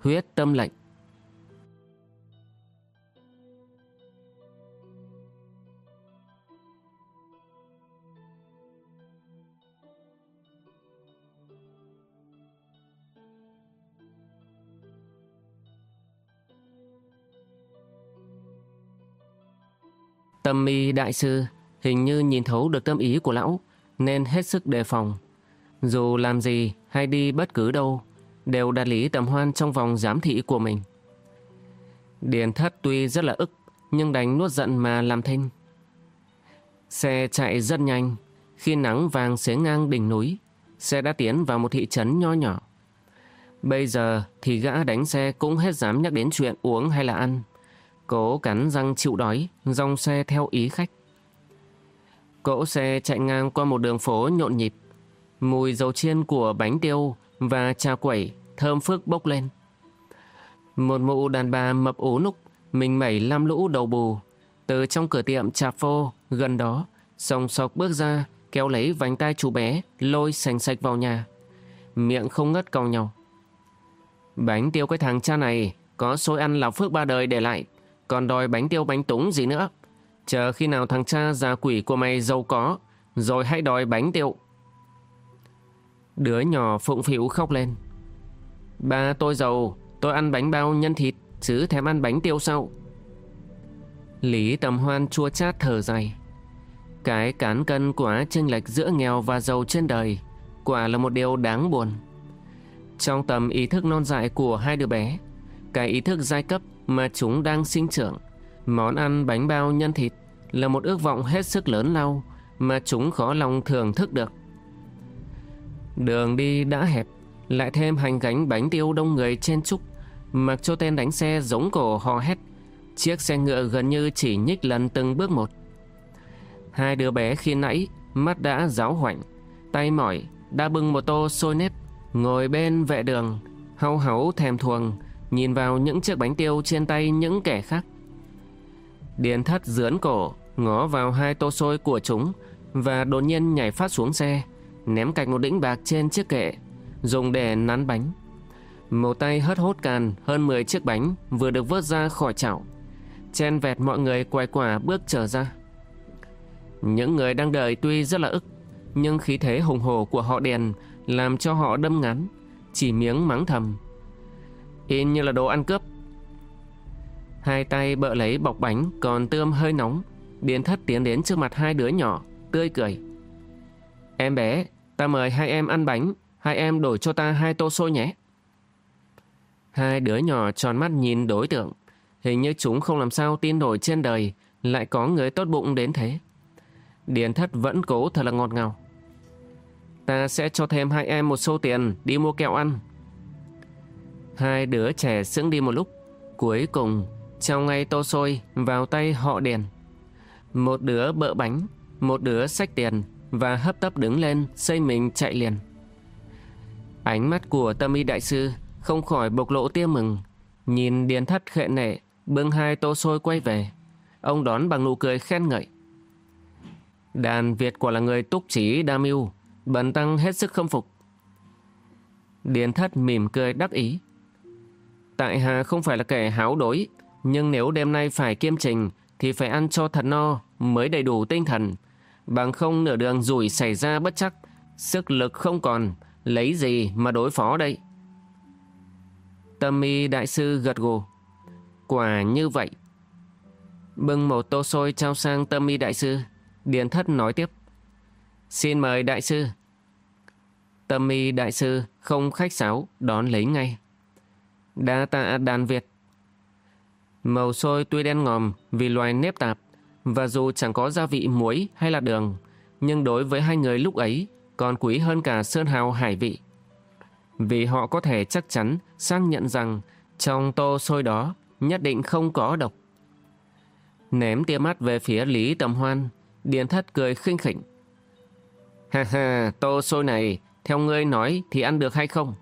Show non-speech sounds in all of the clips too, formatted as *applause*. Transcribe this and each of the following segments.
Huyết Tâm Lệnh. Tâm mi đại sư, hình như nhìn thấu được tâm ý của lão, nên hết sức đề phòng. Dù làm gì hay đi bất cứ đâu đều đặt lý tầm hoan trong vòng giám thị của mình. Điền thất tuy rất là ức nhưng đánh nuốt giận mà làm thinh. Xe chạy rất nhanh khi nắng vàng xế ngang đỉnh núi xe đã tiến vào một thị trấn nho nhỏ. Bây giờ thì gã đánh xe cũng hết dám nhắc đến chuyện uống hay là ăn. Cố cắn răng chịu đói, dòng xe theo ý khách. Cỗ xe chạy ngang qua một đường phố nhộn nhịp. Mùi dầu chiên của bánh tiêu và trà quẩy thơm phức bốc lên. Một mụ đàn bà mập ú núc, mình mẩy lam lũ đầu bù. Từ trong cửa tiệm trà phô gần đó, sòng sọc bước ra, kéo lấy vành tay chú bé, lôi sành sạch vào nhà. Miệng không ngất cầu nhau. Bánh tiêu cái thằng cha này, có xôi ăn là phước ba đời để lại, còn đòi bánh tiêu bánh túng gì nữa. Chờ khi nào thằng cha già quỷ của mày giàu có, rồi hãy đòi bánh tiêu. Đứa nhỏ phụng phịu khóc lên. Ba tôi giàu, tôi ăn bánh bao nhân thịt, chứ thèm ăn bánh tiêu sao? Lý tầm hoan chua chát thở dài. Cái cán cân quá chênh lệch giữa nghèo và giàu trên đời, quả là một điều đáng buồn. Trong tầm ý thức non dại của hai đứa bé, cái ý thức giai cấp mà chúng đang sinh trưởng, món ăn bánh bao nhân thịt là một ước vọng hết sức lớn lao mà chúng khó lòng thưởng thức được. Đường đi đã hẹp, lại thêm hành gánh bánh tiêu đông người trên trúc, mặc cho tên đánh xe giống cổ hò hét. Chiếc xe ngựa gần như chỉ nhích lần từng bước một. Hai đứa bé khi nãy, mắt đã giáo hoảnh tay mỏi, đã bưng một tô sôi nếp, ngồi bên vệ đường, hau hấu thèm thuồng, nhìn vào những chiếc bánh tiêu trên tay những kẻ khác. Điền thất dướn cổ, ngó vào hai tô sôi của chúng và đột nhiên nhảy phát xuống xe, ném cạch một đĩnh bạc trên chiếc kệ, dùng để nắn bánh. Một tay hất hốt càn hơn 10 chiếc bánh vừa được vớt ra khỏi chảo. Chen vẹt mọi người quay quả bước trở ra. Những người đang đợi tuy rất là ức, nhưng khí thế hùng hồ của họ đèn làm cho họ đâm ngắn, chỉ miếng mắng thầm. In như là đồ ăn cướp. Hai tay bợ lấy bọc bánh còn tươm hơi nóng, Điền thất tiến đến trước mặt hai đứa nhỏ, tươi cười. Em bé, ta mời hai em ăn bánh, hai em đổi cho ta hai tô xôi nhé. Hai đứa nhỏ tròn mắt nhìn đối tượng, hình như chúng không làm sao tin nổi trên đời lại có người tốt bụng đến thế. Điền thất vẫn cố thật là ngọt ngào. Ta sẽ cho thêm hai em một số tiền đi mua kẹo ăn. Hai đứa trẻ sững đi một lúc, cuối cùng trao ngay tô xôi vào tay họ điền. Một đứa bợ bánh, một đứa xách tiền và hấp tấp đứng lên xây mình chạy liền. Ánh mắt của tâm y đại sư không khỏi bộc lộ tia mừng, nhìn điền thất khệ nệ, bưng hai tô xôi quay về. Ông đón bằng nụ cười khen ngợi. Đàn Việt quả là người túc trí đa mưu, bần tăng hết sức khâm phục. Điền thất mỉm cười đắc ý. Tại hạ không phải là kẻ háo đối, nhưng nếu đêm nay phải kiêm trình thì phải ăn cho thật no mới đầy đủ tinh thần. Bằng không nửa đường rủi xảy ra bất chắc, sức lực không còn, lấy gì mà đối phó đây? Tâm y đại sư gật gù. Quả như vậy. Bưng một tô xôi trao sang tâm y đại sư, Điền thất nói tiếp. Xin mời đại sư. Tâm y đại sư không khách sáo đón lấy ngay. Đa tạ đàn Việt. Màu xôi tuy đen ngòm vì loài nếp tạp và dù chẳng có gia vị muối hay là đường nhưng đối với hai người lúc ấy còn quý hơn cả sơn hào hải vị. Vì họ có thể chắc chắn xác nhận rằng Trong tô xôi đó nhất định không có độc. Ném tia mắt về phía Lý Tầm Hoan, Điền Thất cười khinh khỉnh. *laughs* Ha ha, tô xôi này, theo ngươi nói thì ăn được hay không?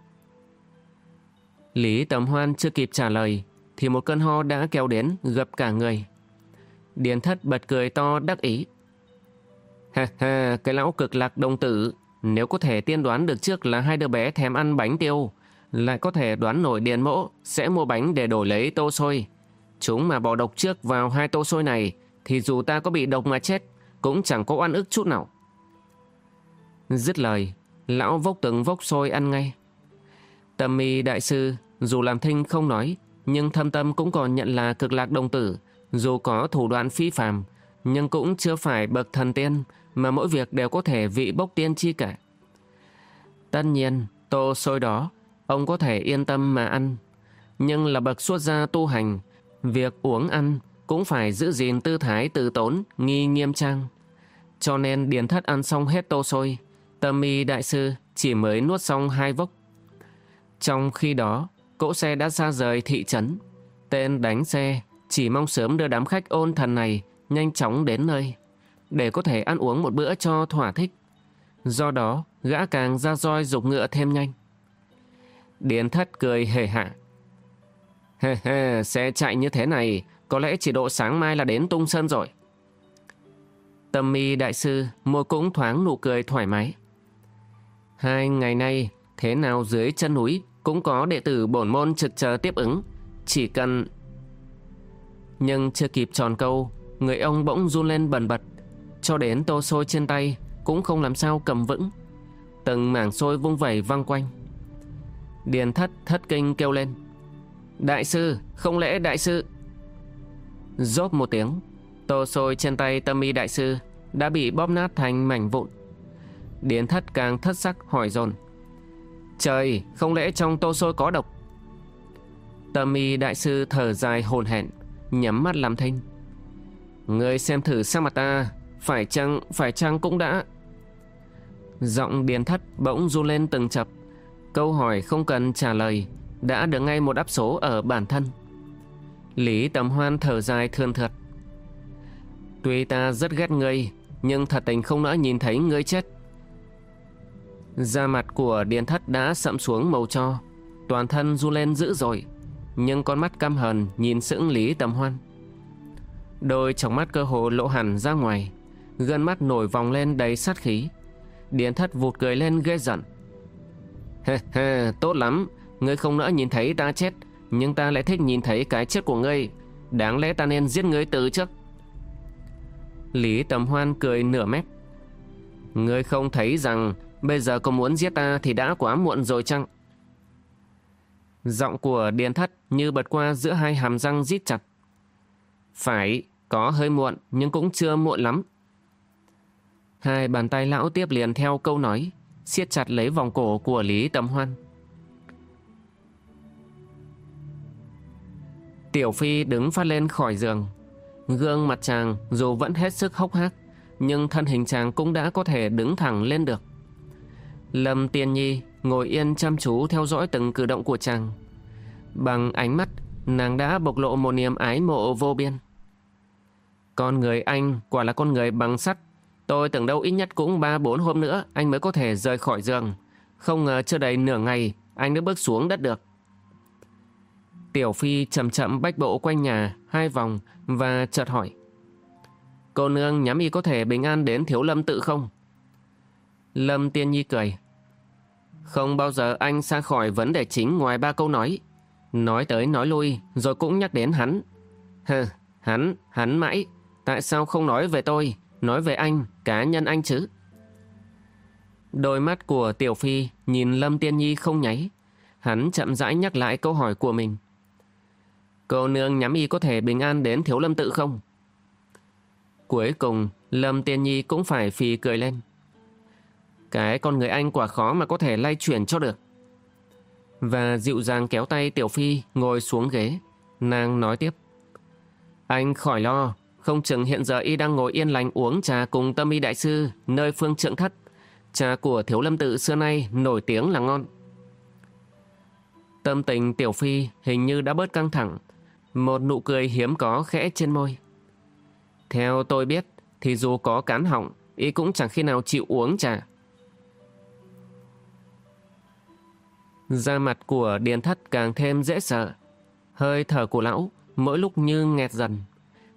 Lý Tầm Hoan chưa kịp trả lời, thì một cơn ho đã kéo đến gập cả người. Điền Thất bật cười to đắc ý. *laughs* Ha ha, cái lão cực lạc đồng tử, nếu có thể tiên đoán được trước là hai đứa bé thèm ăn bánh tiêu, lại có thể đoán nổi điền mỗ sẽ mua bánh để đổi lấy tô xôi. Chúng mà bỏ độc trước vào hai tô xôi này, thì dù ta có bị độc mà chết, cũng chẳng có oan ức chút nào. Dứt lời, lão vốc từng vốc xôi ăn ngay. Tâm mi đại sư, dù làm thinh không nói, nhưng thâm tâm cũng còn nhận là cực lạc đồng tử, dù có thủ đoạn phi phàm, nhưng cũng chưa phải bậc thần tiên, mà mỗi việc đều có thể vị bốc tiên chi cả. Tất nhiên, tô xôi đó, ông có thể yên tâm mà ăn. Nhưng là bậc xuất gia tu hành, việc uống ăn cũng phải giữ gìn tư thái từ tốn, nghi nghiêm trang. Cho nên điền thất ăn xong hết tô xôi, tâm mi đại sư chỉ mới nuốt xong hai vốc. Trong khi đó, cỗ xe đã ra rời thị trấn. Tên đánh xe chỉ mong sớm đưa đám khách ôn thần này nhanh chóng đến nơi để có thể ăn uống một bữa cho thỏa thích. Do đó, gã càng ra roi dục ngựa thêm nhanh. Điền thất cười hề hạ. Hê hê, xe chạy như thế này, có lẽ chỉ độ sáng mai là đến tung sơn rồi. Tâm mi đại sư môi cũng thoáng nụ cười thoải mái. Hai ngày nay, thế nào dưới chân núi cũng có đệ tử bổn môn trực chờ tiếp ứng. Chỉ cần... Nhưng chưa kịp tròn câu, người ông bỗng run lên bần bật, cho đến tô xôi trên tay cũng không làm sao cầm vững. Từng mảng xôi vung vẩy văng quanh. Điền thất thất kinh kêu lên. Đại sư, không lẽ đại sư... Rốt một tiếng, tô xôi trên tay tâm y đại sư đã bị bóp nát thành mảnh vụn. Điền thất càng thất sắc hỏi dồn Trời, không lẽ trong tô xôi có độc? Tâm y đại sư thở dài hồn hẹn, nhắm mắt làm thinh. Ngươi xem thử sang mặt ta, phải chăng, phải chăng cũng đã... Giọng điền thất bỗng run lên từng chập. Câu hỏi không cần trả lời, đã được ngay một đáp số ở bản thân. Lý Tầm Hoan thở dài thườn thượt. Tuy ta rất ghét ngươi, nhưng thật tình không nỡ nhìn thấy ngươi chết. Da mặt của điền thất đã sậm xuống màu cho, toàn thân run lên dữ dội, nhưng con mắt căm hờn nhìn sững Lý Tầm Hoan. Đôi trong mắt cơ hồ lộ hẳn ra ngoài, gân mắt nổi vòng lên đầy sát khí. Điền thất vụt cười lên ghê giận. Hê hê, tốt lắm, ngươi không nỡ nhìn thấy ta chết, nhưng ta lại thích nhìn thấy cái chết của ngươi. Đáng lẽ ta nên giết ngươi từ trước. Lý Tầm Hoan cười nửa mép. Ngươi không thấy rằng bây giờ có muốn giết ta thì đã quá muộn rồi chăng? Giọng của Điền Thất như bật qua giữa hai hàm răng rít chặt. Phải, có hơi muộn nhưng cũng chưa muộn lắm. Hai bàn tay lão tiếp liền theo câu nói, siết chặt lấy vòng cổ của Lý Tầm Hoan. Tiểu Phi đứng phát lên khỏi giường. Gương mặt chàng dù vẫn hết sức hốc hác, nhưng thân hình chàng cũng đã có thể đứng thẳng lên được. Lâm Tiên Nhi ngồi yên chăm chú theo dõi từng cử động của chàng. Bằng ánh mắt, nàng đã bộc lộ một niềm ái mộ vô biên. Con người anh quả là con người bằng sắt. Tôi tưởng đâu ít nhất cũng 3-4 hôm nữa anh mới có thể rời khỏi giường. Không ngờ chưa đầy nửa ngày anh đã bước xuống đất được. Tiểu Phi chậm chậm bách bộ quanh nhà hai vòng và chợt hỏi. Cô nương nhắm y có thể bình an đến thiếu lâm tự không? Lâm Tiên Nhi cười. Không bao giờ anh xa khỏi vấn đề chính ngoài ba câu nói. Nói tới nói lui rồi cũng nhắc đến hắn. Hừ, hắn, hắn mãi. Tại sao không nói về tôi, nói về anh, cá nhân anh chứ? Đôi mắt của Tiểu Phi nhìn Lâm Tiên Nhi không nháy. Hắn chậm rãi nhắc lại câu hỏi của mình. Cô nương nhắm y có thể bình an đến thiếu lâm tự không? Cuối cùng, Lâm Tiên Nhi cũng phải phì cười lên. Cái con người anh quả khó mà có thể lay chuyển cho được. Và dịu dàng kéo tay Tiểu Phi ngồi xuống ghế. Nàng nói tiếp. Anh khỏi lo, không chừng hiện giờ y đang ngồi yên lành uống trà cùng tâm y đại sư nơi phương trượng thất. Trà của thiếu lâm tự xưa nay nổi tiếng là ngon. Tâm tình Tiểu Phi hình như đã bớt căng thẳng. Một nụ cười hiếm có khẽ trên môi. Theo tôi biết, thì dù có cán họng, y cũng chẳng khi nào chịu uống trà. Da mặt của điền thất càng thêm dễ sợ. Hơi thở của lão mỗi lúc như nghẹt dần.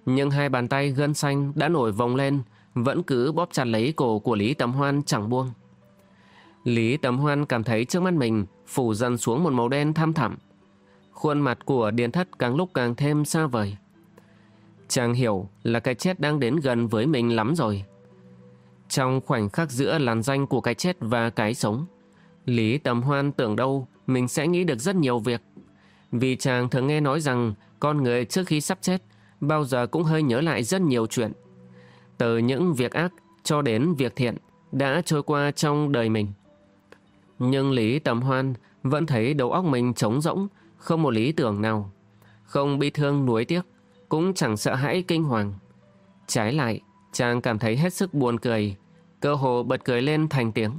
Nhưng hai bàn tay gân xanh đã nổi vòng lên, vẫn cứ bóp chặt lấy cổ của Lý Tầm Hoan chẳng buông. Lý Tầm Hoan cảm thấy trước mắt mình phủ dần xuống một màu đen thăm thẳm. Khuôn mặt của Điền Thất càng lúc càng thêm xa vời. Chàng hiểu là cái chết đang đến gần với mình lắm rồi. Trong khoảnh khắc giữa làn danh của cái chết và cái sống, Lý Tầm Hoan tưởng đâu mình sẽ nghĩ được rất nhiều việc. Vì chàng thường nghe nói rằng con người trước khi sắp chết bao giờ cũng hơi nhớ lại rất nhiều chuyện. Từ những việc ác cho đến việc thiện đã trôi qua trong đời mình. Nhưng Lý Tầm Hoan vẫn thấy đầu óc mình trống rỗng, không một lý tưởng nào. Không bi thương nuối tiếc, cũng chẳng sợ hãi kinh hoàng. Trái lại, chàng cảm thấy hết sức buồn cười, cơ hồ bật cười lên thành tiếng.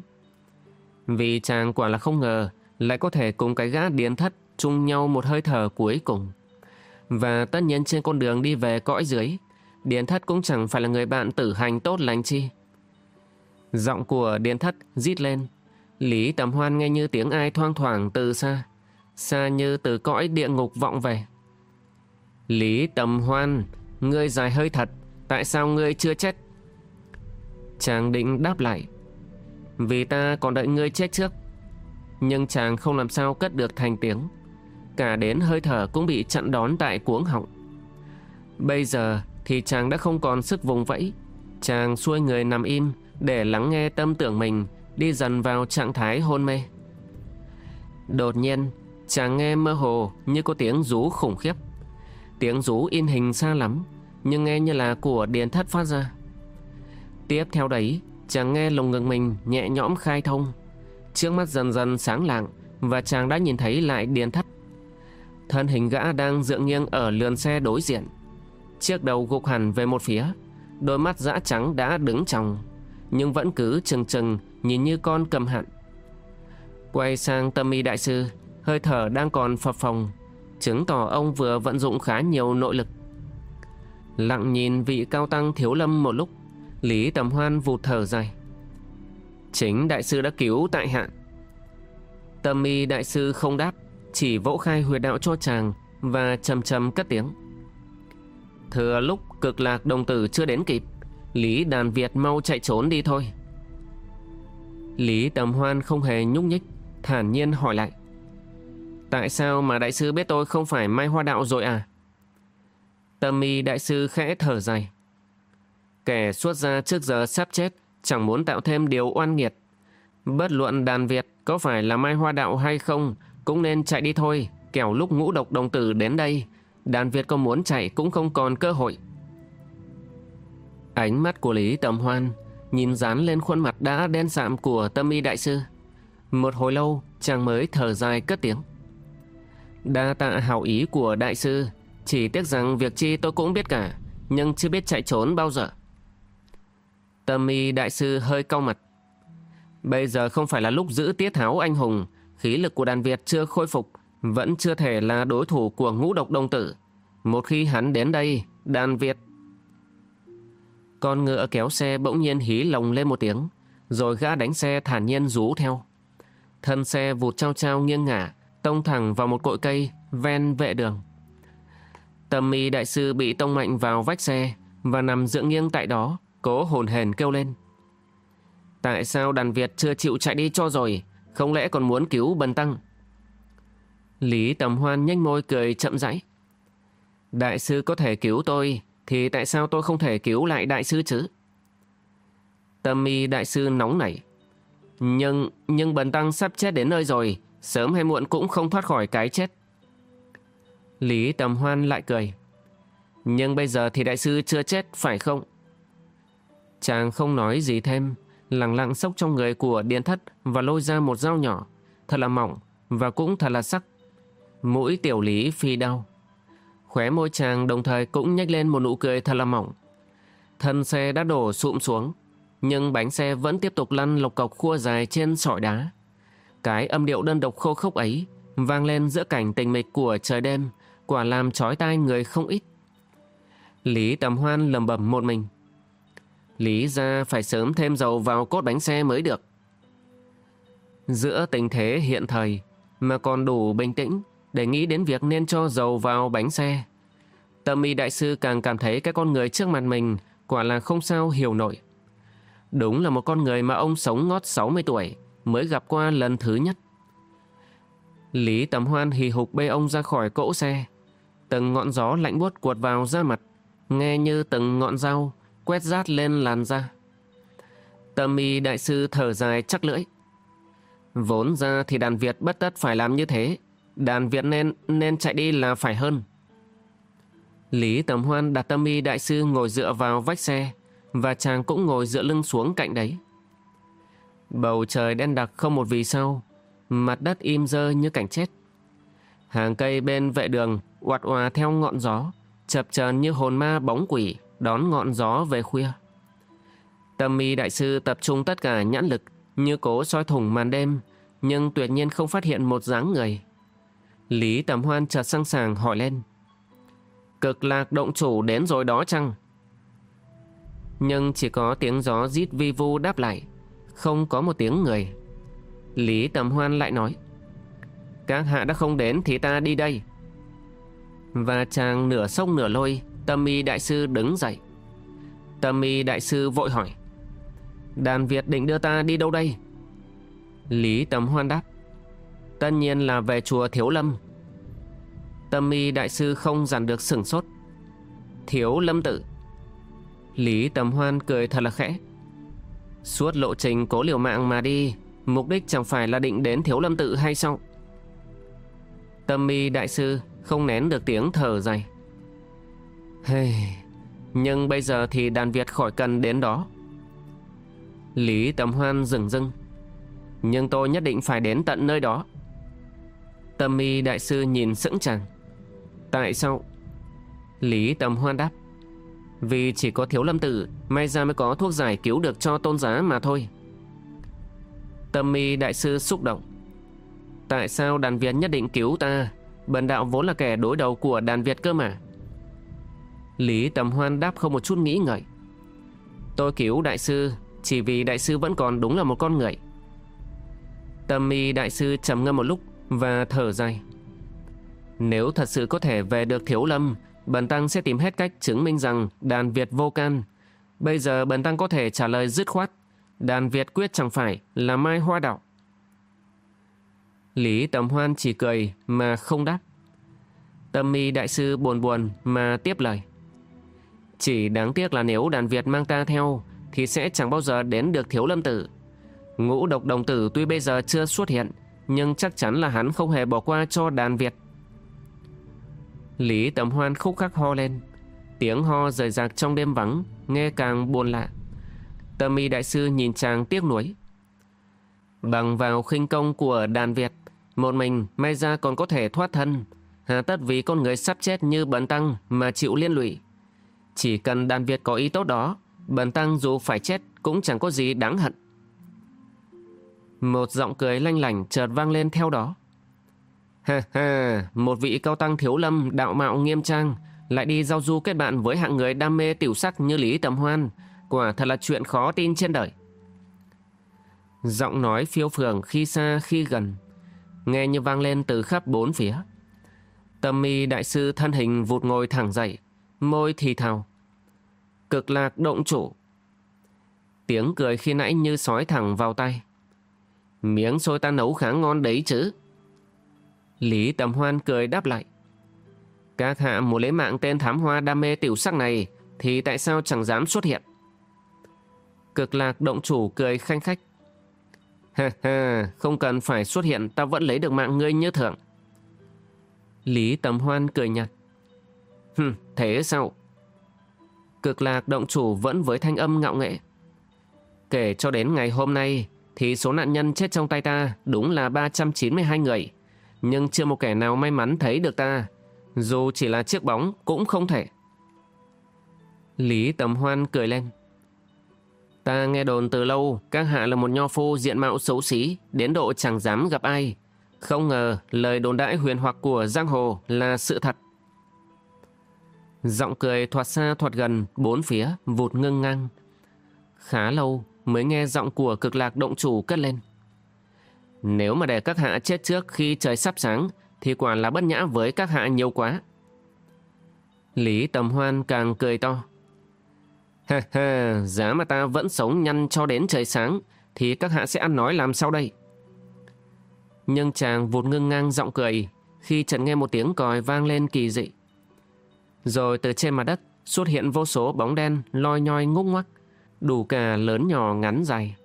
Vì chàng quả là không ngờ lại có thể cùng cái gã điên thất chung nhau một hơi thở cuối cùng. Và tất nhiên trên con đường đi về cõi dưới, Điền thất cũng chẳng phải là người bạn tử hành tốt lành chi. Giọng của Điền thất rít lên, Lý Tầm Hoan nghe như tiếng ai thoang thoảng từ xa, xa như từ cõi địa ngục vọng về. Lý Tầm Hoan, ngươi dài hơi thật, tại sao ngươi chưa chết? Chàng định đáp lại, vì ta còn đợi ngươi chết trước. Nhưng chàng không làm sao cất được thành tiếng, cả đến hơi thở cũng bị chặn đón tại cuống họng. Bây giờ thì chàng đã không còn sức vùng vẫy, chàng xuôi người nằm im để lắng nghe tâm tưởng mình đi dần vào trạng thái hôn mê. Đột nhiên, chàng nghe mơ hồ như có tiếng rú khủng khiếp. Tiếng rú in hình xa lắm, nhưng nghe như là của điền thất phát ra. Tiếp theo đấy, chàng nghe lồng ngực mình nhẹ nhõm khai thông. Trước mắt dần dần sáng lạng và chàng đã nhìn thấy lại điền thất. Thân hình gã đang dựa nghiêng ở lườn xe đối diện. Chiếc đầu gục hẳn về một phía, đôi mắt dã trắng đã đứng tròng, nhưng vẫn cứ chừng chừng nhìn như con cầm hạn. Quay sang tâm y đại sư, hơi thở đang còn phập phồng, chứng tỏ ông vừa vận dụng khá nhiều nội lực. Lặng nhìn vị cao tăng thiếu lâm một lúc, Lý Tầm Hoan vụt thở dài. Chính đại sư đã cứu tại hạ. Tâm y đại sư không đáp, chỉ vỗ khai huyệt đạo cho chàng và trầm trầm cất tiếng. Thừa lúc cực lạc đồng tử chưa đến kịp, Lý Đàn Việt mau chạy trốn đi thôi. Lý Tầm Hoan không hề nhúc nhích, thản nhiên hỏi lại. Tại sao mà đại sư biết tôi không phải Mai Hoa Đạo rồi à? Tâm y đại sư khẽ thở dài. Kẻ xuất ra trước giờ sắp chết, chẳng muốn tạo thêm điều oan nghiệt. Bất luận đàn Việt có phải là Mai Hoa Đạo hay không, cũng nên chạy đi thôi, kẻo lúc ngũ độc đồng tử đến đây, đàn Việt có muốn chạy cũng không còn cơ hội. Ánh mắt của Lý Tầm Hoan nhìn dán lên khuôn mặt đã đen sạm của tâm y đại sư. Một hồi lâu, chàng mới thở dài cất tiếng. Đa tạ hảo ý của đại sư, chỉ tiếc rằng việc chi tôi cũng biết cả, nhưng chưa biết chạy trốn bao giờ. Tâm y đại sư hơi cau mặt. Bây giờ không phải là lúc giữ tiết tháo anh hùng, khí lực của đàn Việt chưa khôi phục, vẫn chưa thể là đối thủ của ngũ độc đồng tử. Một khi hắn đến đây, đàn Việt con ngựa kéo xe bỗng nhiên hí lồng lên một tiếng, rồi gã đánh xe thản nhiên rú theo. Thân xe vụt trao trao nghiêng ngả, tông thẳng vào một cội cây ven vệ đường. Tầm y đại sư bị tông mạnh vào vách xe và nằm dựa nghiêng tại đó, cố hồn hển kêu lên. Tại sao đàn Việt chưa chịu chạy đi cho rồi, không lẽ còn muốn cứu bần tăng? Lý Tầm Hoan nhanh môi cười chậm rãi. Đại sư có thể cứu tôi, thì tại sao tôi không thể cứu lại đại sư chứ? Tâm y đại sư nóng nảy. Nhưng, nhưng bần tăng sắp chết đến nơi rồi, sớm hay muộn cũng không thoát khỏi cái chết. Lý Tầm Hoan lại cười. Nhưng bây giờ thì đại sư chưa chết, phải không? Chàng không nói gì thêm, lặng lặng sốc trong người của điền thất và lôi ra một dao nhỏ, thật là mỏng và cũng thật là sắc. Mũi tiểu lý phi đau. Khóe môi chàng đồng thời cũng nhếch lên một nụ cười thật là mỏng. Thân xe đã đổ sụm xuống, nhưng bánh xe vẫn tiếp tục lăn lộc cọc khua dài trên sỏi đá. Cái âm điệu đơn độc khô khốc ấy vang lên giữa cảnh tình mịch của trời đêm, quả làm trói tai người không ít. Lý Tầm Hoan lầm bầm một mình. Lý ra phải sớm thêm dầu vào cốt bánh xe mới được. Giữa tình thế hiện thời mà còn đủ bình tĩnh để nghĩ đến việc nên cho dầu vào bánh xe. Tâm y đại sư càng cảm thấy cái con người trước mặt mình quả là không sao hiểu nổi. Đúng là một con người mà ông sống ngót 60 tuổi mới gặp qua lần thứ nhất. Lý Tầm Hoan hì hục bê ông ra khỏi cỗ xe. Từng ngọn gió lạnh buốt cuột vào da mặt, nghe như từng ngọn dao quét rát lên làn da. Tâm y đại sư thở dài chắc lưỡi. Vốn ra thì đàn Việt bất tất phải làm như thế. Đàn Việt nên nên chạy đi là phải hơn. Lý Tầm Hoan đặt tâm y đại sư ngồi dựa vào vách xe và chàng cũng ngồi dựa lưng xuống cạnh đấy. Bầu trời đen đặc không một vì sao, mặt đất im dơ như cảnh chết. Hàng cây bên vệ đường oạt òa theo ngọn gió, chập chờn như hồn ma bóng quỷ đón ngọn gió về khuya. Tâm y đại sư tập trung tất cả nhãn lực như cố soi thủng màn đêm, nhưng tuyệt nhiên không phát hiện một dáng người. Lý Tầm Hoan chợt sẵn sàng hỏi lên. Cực lạc động chủ đến rồi đó chăng? Nhưng chỉ có tiếng gió rít vi vu đáp lại, không có một tiếng người. Lý Tầm Hoan lại nói. Các hạ đã không đến thì ta đi đây. Và chàng nửa sông nửa lôi, tâm y đại sư đứng dậy. Tâm y đại sư vội hỏi. Đàn Việt định đưa ta đi đâu đây? Lý Tầm Hoan đáp. Tất nhiên là về chùa Thiếu Lâm. Tâm y đại sư không dằn được sửng sốt. Thiếu Lâm tự. Lý Tầm Hoan cười thật là khẽ. Suốt lộ trình cố liều mạng mà đi, mục đích chẳng phải là định đến Thiếu Lâm tự hay sao? Tâm y đại sư không nén được tiếng thở dài. Hey, nhưng bây giờ thì đàn Việt khỏi cần đến đó. Lý Tầm Hoan dừng dưng. Nhưng tôi nhất định phải đến tận nơi đó. Tâm y đại sư nhìn sững chàng. Tại sao? Lý Tầm Hoan đáp. Vì chỉ có thiếu lâm tử, may ra mới có thuốc giải cứu được cho tôn giá mà thôi. Tâm y đại sư xúc động. Tại sao đàn Việt nhất định cứu ta? Bần đạo vốn là kẻ đối đầu của đàn Việt cơ mà. Lý Tầm Hoan đáp không một chút nghĩ ngợi. Tôi cứu đại sư chỉ vì đại sư vẫn còn đúng là một con người. Tâm y đại sư trầm ngâm một lúc và thở dài. Nếu thật sự có thể về được thiếu lâm, Bần Tăng sẽ tìm hết cách chứng minh rằng đàn Việt vô can. Bây giờ Bần Tăng có thể trả lời dứt khoát. Đàn Việt quyết chẳng phải là mai hoa đạo. Lý Tầm Hoan chỉ cười mà không đáp. Tâm y đại sư buồn buồn mà tiếp lời. Chỉ đáng tiếc là nếu đàn Việt mang ta theo thì sẽ chẳng bao giờ đến được thiếu lâm tử. Ngũ độc đồng tử tuy bây giờ chưa xuất hiện nhưng chắc chắn là hắn không hề bỏ qua cho đàn Việt. Lý Tầm Hoan khúc khắc ho lên. Tiếng ho rời rạc trong đêm vắng, nghe càng buồn lạ. Tâm y đại sư nhìn chàng tiếc nuối. Bằng vào khinh công của đàn Việt, một mình may ra còn có thể thoát thân. Hà tất vì con người sắp chết như bần tăng mà chịu liên lụy. Chỉ cần đàn Việt có ý tốt đó, bần tăng dù phải chết cũng chẳng có gì đáng hận. Một giọng cười lanh lảnh chợt vang lên theo đó. Ha ha, một vị cao tăng thiếu lâm đạo mạo nghiêm trang lại đi giao du kết bạn với hạng người đam mê tiểu sắc như Lý Tầm Hoan, quả thật là chuyện khó tin trên đời. Giọng nói phiêu phường khi xa khi gần, nghe như vang lên từ khắp bốn phía. Tâm mi đại sư thân hình vụt ngồi thẳng dậy, môi thì thào. Cực lạc động chủ. Tiếng cười khi nãy như sói thẳng vào tay. Miếng xôi ta nấu khá ngon đấy chứ. Lý Tầm Hoan cười đáp lại. Các hạ muốn lấy mạng tên thám hoa đam mê tiểu sắc này thì tại sao chẳng dám xuất hiện? Cực lạc động chủ cười khanh khách. Ha ha, không cần phải xuất hiện ta vẫn lấy được mạng ngươi như thường. Lý Tầm Hoan cười nhạt. Hừm, thế sao? Cực lạc động chủ vẫn với thanh âm ngạo nghệ. Kể cho đến ngày hôm nay thì số nạn nhân chết trong tay ta đúng là 392 người nhưng chưa một kẻ nào may mắn thấy được ta. Dù chỉ là chiếc bóng cũng không thể. Lý Tầm Hoan cười lên. Ta nghe đồn từ lâu các hạ là một nho phu diện mạo xấu xí, đến độ chẳng dám gặp ai. Không ngờ lời đồn đãi huyền hoặc của giang hồ là sự thật. Giọng cười thoạt xa thoạt gần bốn phía vụt ngưng ngang. Khá lâu mới nghe giọng của cực lạc động chủ cất lên. Nếu mà để các hạ chết trước khi trời sắp sáng thì quả là bất nhã với các hạ nhiều quá. Lý Tầm Hoan càng cười to. Ha ha, giá mà ta vẫn sống nhăn cho đến trời sáng thì các hạ sẽ ăn nói làm sao đây? Nhưng chàng vụt ngưng ngang giọng cười khi chợt nghe một tiếng còi vang lên kỳ dị. Rồi từ trên mặt đất xuất hiện vô số bóng đen loi nhoi ngúc ngoắc, đủ cả lớn nhỏ ngắn dài.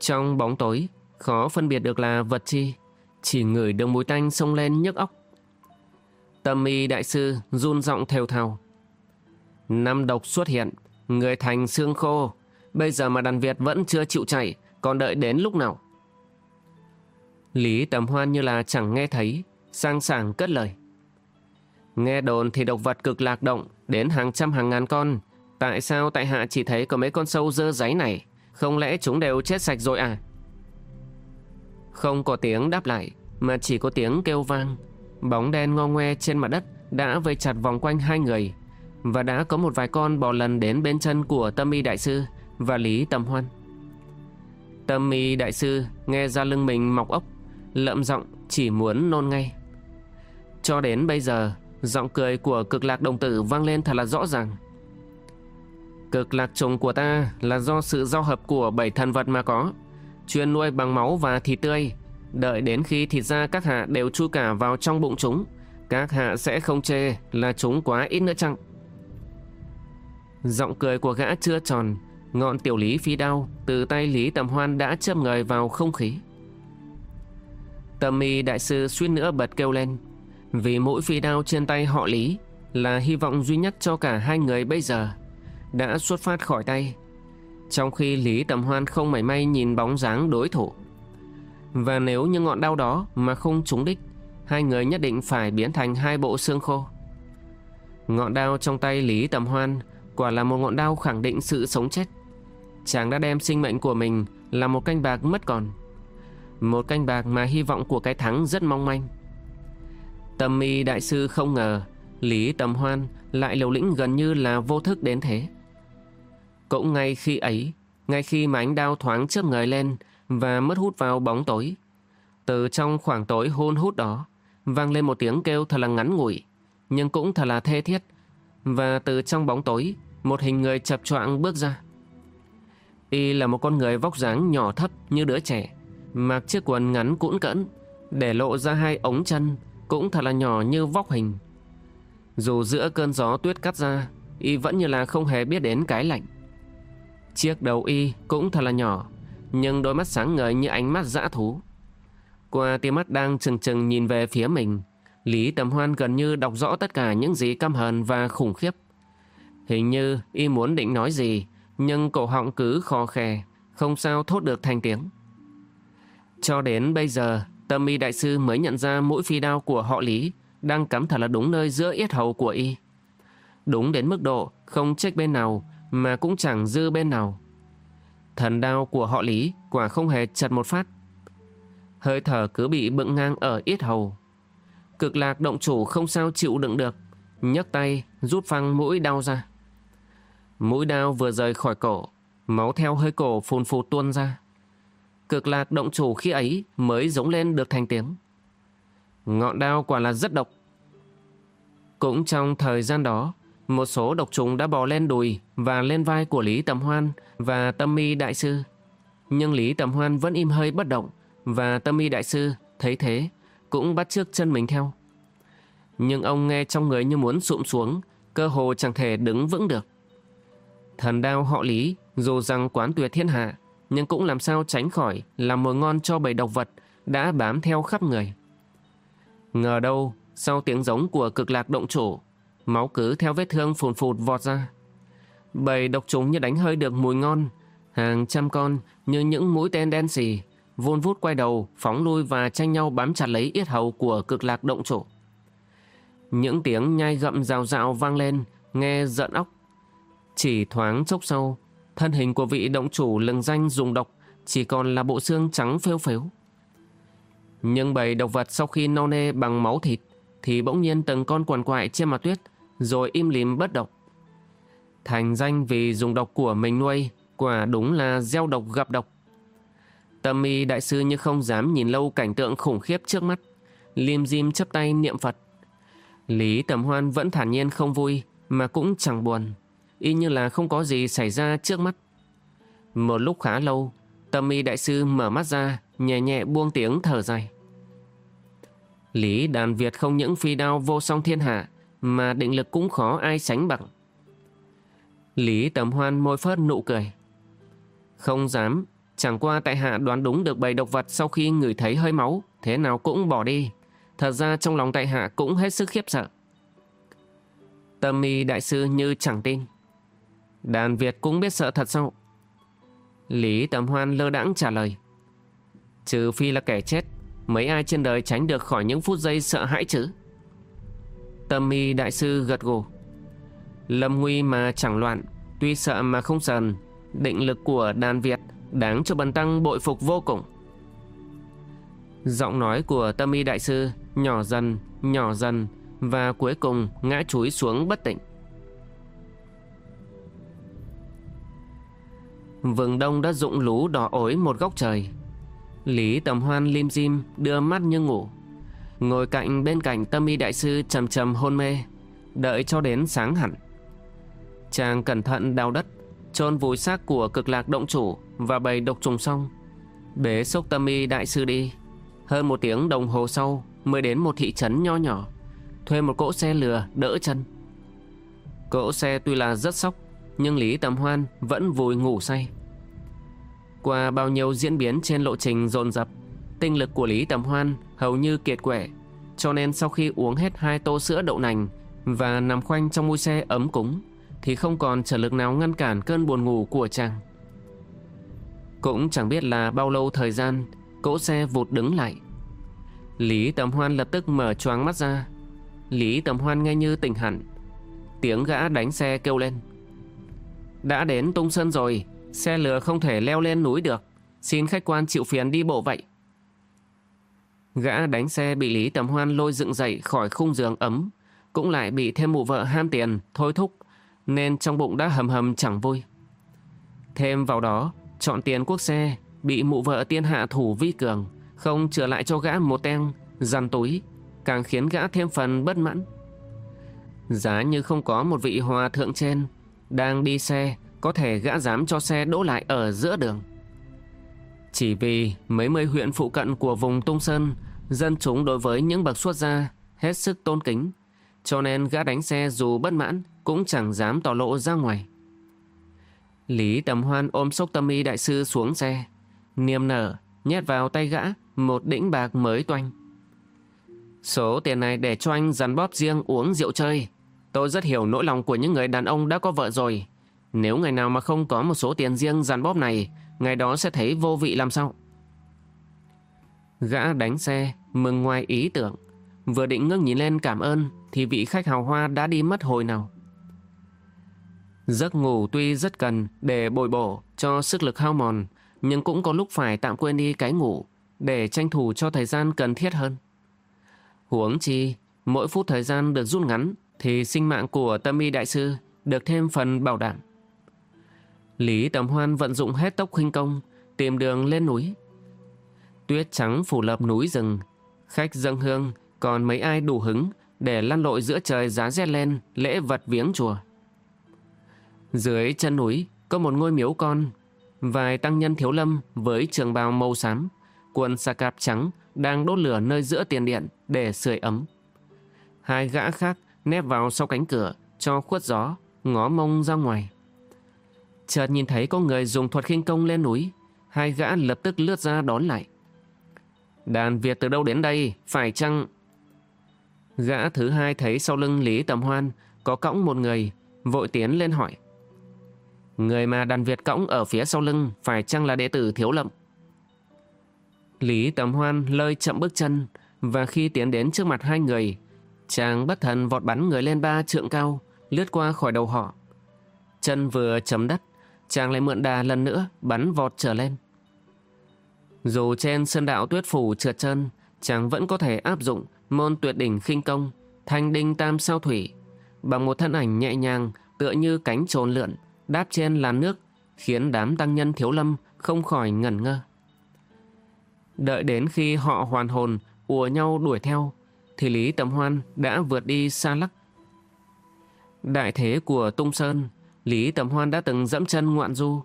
Trong bóng tối, khó phân biệt được là vật chi, chỉ ngửi được mùi tanh xông lên nhức óc. Tâm y đại sư run giọng thều thào. Năm độc xuất hiện, người thành xương khô, bây giờ mà đàn Việt vẫn chưa chịu chạy, còn đợi đến lúc nào? Lý Tầm Hoan như là chẳng nghe thấy, sang sảng cất lời. Nghe đồn thì độc vật cực lạc động đến hàng trăm hàng ngàn con. Tại sao tại hạ chỉ thấy có mấy con sâu dơ giấy này? Không lẽ chúng đều chết sạch rồi à? Không có tiếng đáp lại, mà chỉ có tiếng kêu vang. Bóng đen ngo ngoe trên mặt đất đã vây chặt vòng quanh hai người. Và đã có một vài con bò lần đến bên chân của tâm y đại sư và Lý Tầm Hoan. Tâm y đại sư nghe ra lưng mình mọc ốc, lợm giọng chỉ muốn nôn ngay. Cho đến bây giờ, Giọng cười của cực lạc đồng tử vang lên thật là rõ ràng. Cực lạc trùng của ta là do sự giao hợp của bảy thần vật mà có, Chuyên nuôi bằng máu và thịt tươi. Đợi đến khi thịt da các hạ đều chui cả vào trong bụng chúng, Các hạ sẽ không chê là chúng quá ít nữa chăng? Giọng cười của gã chưa tròn, Ngọn tiểu lý phi đao Từ tay Lý Tầm Hoan đã châm người vào không khí. Tầm y đại sư suýt nữa bật kêu lên vì mũi phi đao trên tay họ Lý là hy vọng duy nhất cho cả hai người bây giờ đã xuất phát khỏi tay. Trong khi Lý Tầm Hoan không mảy may nhìn bóng dáng đối thủ. Và nếu như ngọn đao đó mà không trúng đích, hai người nhất định phải biến thành hai bộ xương khô. Ngọn đao trong tay Lý Tầm Hoan quả là một ngọn đao khẳng định sự sống chết. Chàng đã đem sinh mệnh của mình là một canh bạc mất còn. Một canh bạc mà hy vọng của cái thắng rất mong manh. Tâm y đại sư không ngờ Lý Tầm Hoan lại liều lĩnh gần như là vô thức đến thế. Cũng ngay khi ấy, ngay khi mà ánh đao thoáng chớp người lên và mất hút vào bóng tối, từ trong khoảng tối hôn hút đó, vang lên một tiếng kêu thật là ngắn ngủi, nhưng cũng thật là thê thiết. Và từ trong bóng tối, một hình người chập choạng bước ra. Y là một con người vóc dáng nhỏ thấp như đứa trẻ, mặc chiếc quần ngắn cũn cẫn, để lộ ra hai ống chân cũng thật là nhỏ như vóc hình. Dù giữa cơn gió tuyết cắt ra, y vẫn như là không hề biết đến cái lạnh. Chiếc đầu y cũng thật là nhỏ, nhưng đôi mắt sáng ngời như ánh mắt dã thú. Qua tia mắt đang chừng chừng nhìn về phía mình, Lý Tầm Hoan gần như đọc rõ tất cả những gì căm hờn và khủng khiếp. Hình như y muốn định nói gì, nhưng cổ họng cứ khò khè, không sao thốt được thành tiếng. Cho đến bây giờ, Tâm y đại sư mới nhận ra mũi phi đao của họ Lý đang cắm thật là đúng nơi giữa yết hầu của y. Đúng đến mức độ không trách bên nào mà cũng chẳng dư bên nào. Thần đao của họ Lý quả không hề chật một phát. Hơi thở cứ bị bựng ngang ở yết hầu. Cực lạc động chủ không sao chịu đựng được, nhấc tay rút phăng mũi đao ra. Mũi đao vừa rời khỏi cổ, máu theo hơi cổ phun phù tuôn ra cực lạc động chủ khi ấy mới giống lên được thành tiếng. Ngọn đao quả là rất độc. Cũng trong thời gian đó, một số độc trùng đã bò lên đùi và lên vai của Lý Tầm Hoan và Tâm Mi Đại Sư. Nhưng Lý Tầm Hoan vẫn im hơi bất động và Tâm Mi Đại Sư thấy thế cũng bắt trước chân mình theo. Nhưng ông nghe trong người như muốn sụm xuống, cơ hồ chẳng thể đứng vững được. Thần đao họ Lý, dù rằng quán tuyệt thiên hạ, nhưng cũng làm sao tránh khỏi làm mùi ngon cho bầy độc vật đã bám theo khắp người. Ngờ đâu, sau tiếng giống của cực lạc động chủ, máu cứ theo vết thương phùn phụt vọt ra. Bầy độc chúng như đánh hơi được mùi ngon, hàng trăm con như những mũi tên đen xì, vun vút quay đầu, phóng lui và tranh nhau bám chặt lấy yết hầu của cực lạc động chủ. Những tiếng nhai gậm rào rào vang lên, nghe giận óc. Chỉ thoáng chốc sau, Thân hình của vị động chủ lừng danh dùng độc chỉ còn là bộ xương trắng phêu phếu. Nhưng bầy độc vật sau khi no nê bằng máu thịt thì bỗng nhiên từng con quằn quại trên mặt tuyết rồi im lìm bất động. Thành danh vì dùng độc của mình nuôi quả đúng là gieo độc gặp độc. Tâm y đại sư như không dám nhìn lâu cảnh tượng khủng khiếp trước mắt, liêm diêm chấp tay niệm Phật. Lý Tầm Hoan vẫn thản nhiên không vui mà cũng chẳng buồn, y như là không có gì xảy ra trước mắt. Một lúc khá lâu, tâm y đại sư mở mắt ra, nhẹ nhẹ buông tiếng thở dài. Lý đàn Việt không những phi đao vô song thiên hạ, mà định lực cũng khó ai sánh bằng. Lý Tầm Hoan môi phớt nụ cười. Không dám, chẳng qua tại hạ đoán đúng được bầy độc vật sau khi ngửi thấy hơi máu, thế nào cũng bỏ đi. Thật ra trong lòng tại hạ cũng hết sức khiếp sợ. Tâm y đại sư như chẳng tin. Đàn Việt cũng biết sợ thật sao? Lý Tầm Hoan lơ đãng trả lời. Trừ phi là kẻ chết, mấy ai trên đời tránh được khỏi những phút giây sợ hãi chứ? Tâm y đại sư gật gù. Lâm nguy mà chẳng loạn, tuy sợ mà không sờn, định lực của đàn Việt đáng cho bần tăng bội phục vô cùng. Giọng nói của tâm y đại sư nhỏ dần, nhỏ dần và cuối cùng ngã chúi xuống bất tỉnh. Vườn đông đã rụng lú đỏ ối một góc trời. Lý tầm hoan lim dim đưa mắt như ngủ. Ngồi cạnh bên cạnh tâm y đại sư trầm trầm hôn mê, đợi cho đến sáng hẳn. Chàng cẩn thận đào đất, chôn vùi xác của cực lạc động chủ và bầy độc trùng xong. Bế xúc tâm y đại sư đi. Hơn một tiếng đồng hồ sau mới đến một thị trấn nho nhỏ, thuê một cỗ xe lừa đỡ chân. Cỗ xe tuy là rất sóc, nhưng Lý Tầm Hoan vẫn vùi ngủ say. Qua bao nhiêu diễn biến trên lộ trình dồn dập, tinh lực của Lý Tầm Hoan hầu như kiệt quệ, cho nên sau khi uống hết hai tô sữa đậu nành và nằm khoanh trong mui xe ấm cúng, thì không còn trở lực nào ngăn cản cơn buồn ngủ của chàng. Cũng chẳng biết là bao lâu thời gian, cỗ xe vụt đứng lại. Lý Tầm Hoan lập tức mở choáng mắt ra. Lý Tầm Hoan nghe như tỉnh hẳn. Tiếng gã đánh xe kêu lên. Đã đến Tung Sơn rồi, xe lừa không thể leo lên núi được. Xin khách quan chịu phiền đi bộ vậy. Gã đánh xe bị Lý Tầm Hoan lôi dựng dậy khỏi khung giường ấm, cũng lại bị thêm mụ vợ ham tiền, thôi thúc, nên trong bụng đã hầm hầm chẳng vui. Thêm vào đó, chọn tiền quốc xe, bị mụ vợ tiên hạ thủ vi cường, không trở lại cho gã một ten, dằn túi, càng khiến gã thêm phần bất mãn. Giá như không có một vị hòa thượng trên, đang đi xe, có thể gã dám cho xe đỗ lại ở giữa đường. Chỉ vì mấy mươi huyện phụ cận của vùng Tung Sơn, dân chúng đối với những bậc xuất gia hết sức tôn kính, cho nên gã đánh xe dù bất mãn cũng chẳng dám tỏ lộ ra ngoài. Lý Tầm Hoan ôm sốc tâm y đại sư xuống xe, niềm nở, nhét vào tay gã một đĩnh bạc mới toanh. Số tiền này để cho anh dằn bóp riêng uống rượu chơi. Tôi rất hiểu nỗi lòng của những người đàn ông đã có vợ rồi. Nếu ngày nào mà không có một số tiền riêng dàn bóp này, ngày đó sẽ thấy vô vị làm sao? Gã đánh xe, mừng ngoài ý tưởng. Vừa định ngước nhìn lên cảm ơn, thì vị khách hào hoa đã đi mất hồi nào. Giấc ngủ tuy rất cần để bồi bổ cho sức lực hao mòn, nhưng cũng có lúc phải tạm quên đi cái ngủ để tranh thủ cho thời gian cần thiết hơn. Huống chi, mỗi phút thời gian được rút ngắn thì sinh mạng của tâm y đại sư được thêm phần bảo đảm. Lý Tầm Hoan vận dụng hết tốc khinh công, tìm đường lên núi. Tuyết trắng phủ lập núi rừng, khách dâng hương, còn mấy ai đủ hứng để lăn lội giữa trời giá rét lên lễ vật viếng chùa. Dưới chân núi có một ngôi miếu con, vài tăng nhân thiếu lâm với trường bào màu xám, quần xà cạp trắng đang đốt lửa nơi giữa tiền điện để sưởi ấm. Hai gã khác nép vào sau cánh cửa cho khuất gió, ngó mông ra ngoài. Chợt nhìn thấy có người dùng thuật khinh công lên núi, hai gã lập tức lướt ra đón lại. Đàn Việt từ đâu đến đây, phải chăng... Gã thứ hai thấy sau lưng Lý Tầm Hoan có cõng một người, vội tiến lên hỏi. Người mà đàn Việt cõng ở phía sau lưng phải chăng là đệ tử Thiếu lậm Lý Tầm Hoan lơi chậm bước chân và khi tiến đến trước mặt hai người, chàng bất thần vọt bắn người lên ba trượng cao, lướt qua khỏi đầu họ. Chân vừa chấm đất, chàng lại mượn đà lần nữa bắn vọt trở lên. Dù trên sơn đạo tuyết phủ trượt chân, chàng vẫn có thể áp dụng môn tuyệt đỉnh khinh công, thanh đinh tam sao thủy, bằng một thân ảnh nhẹ nhàng tựa như cánh trồn lượn, đáp trên làn nước, khiến đám tăng nhân thiếu lâm không khỏi ngẩn ngơ. Đợi đến khi họ hoàn hồn, ùa nhau đuổi theo, thì Lý Tầm Hoan đã vượt đi xa lắc. Đại thế của Tung Sơn, Lý Tầm Hoan đã từng dẫm chân ngoạn du,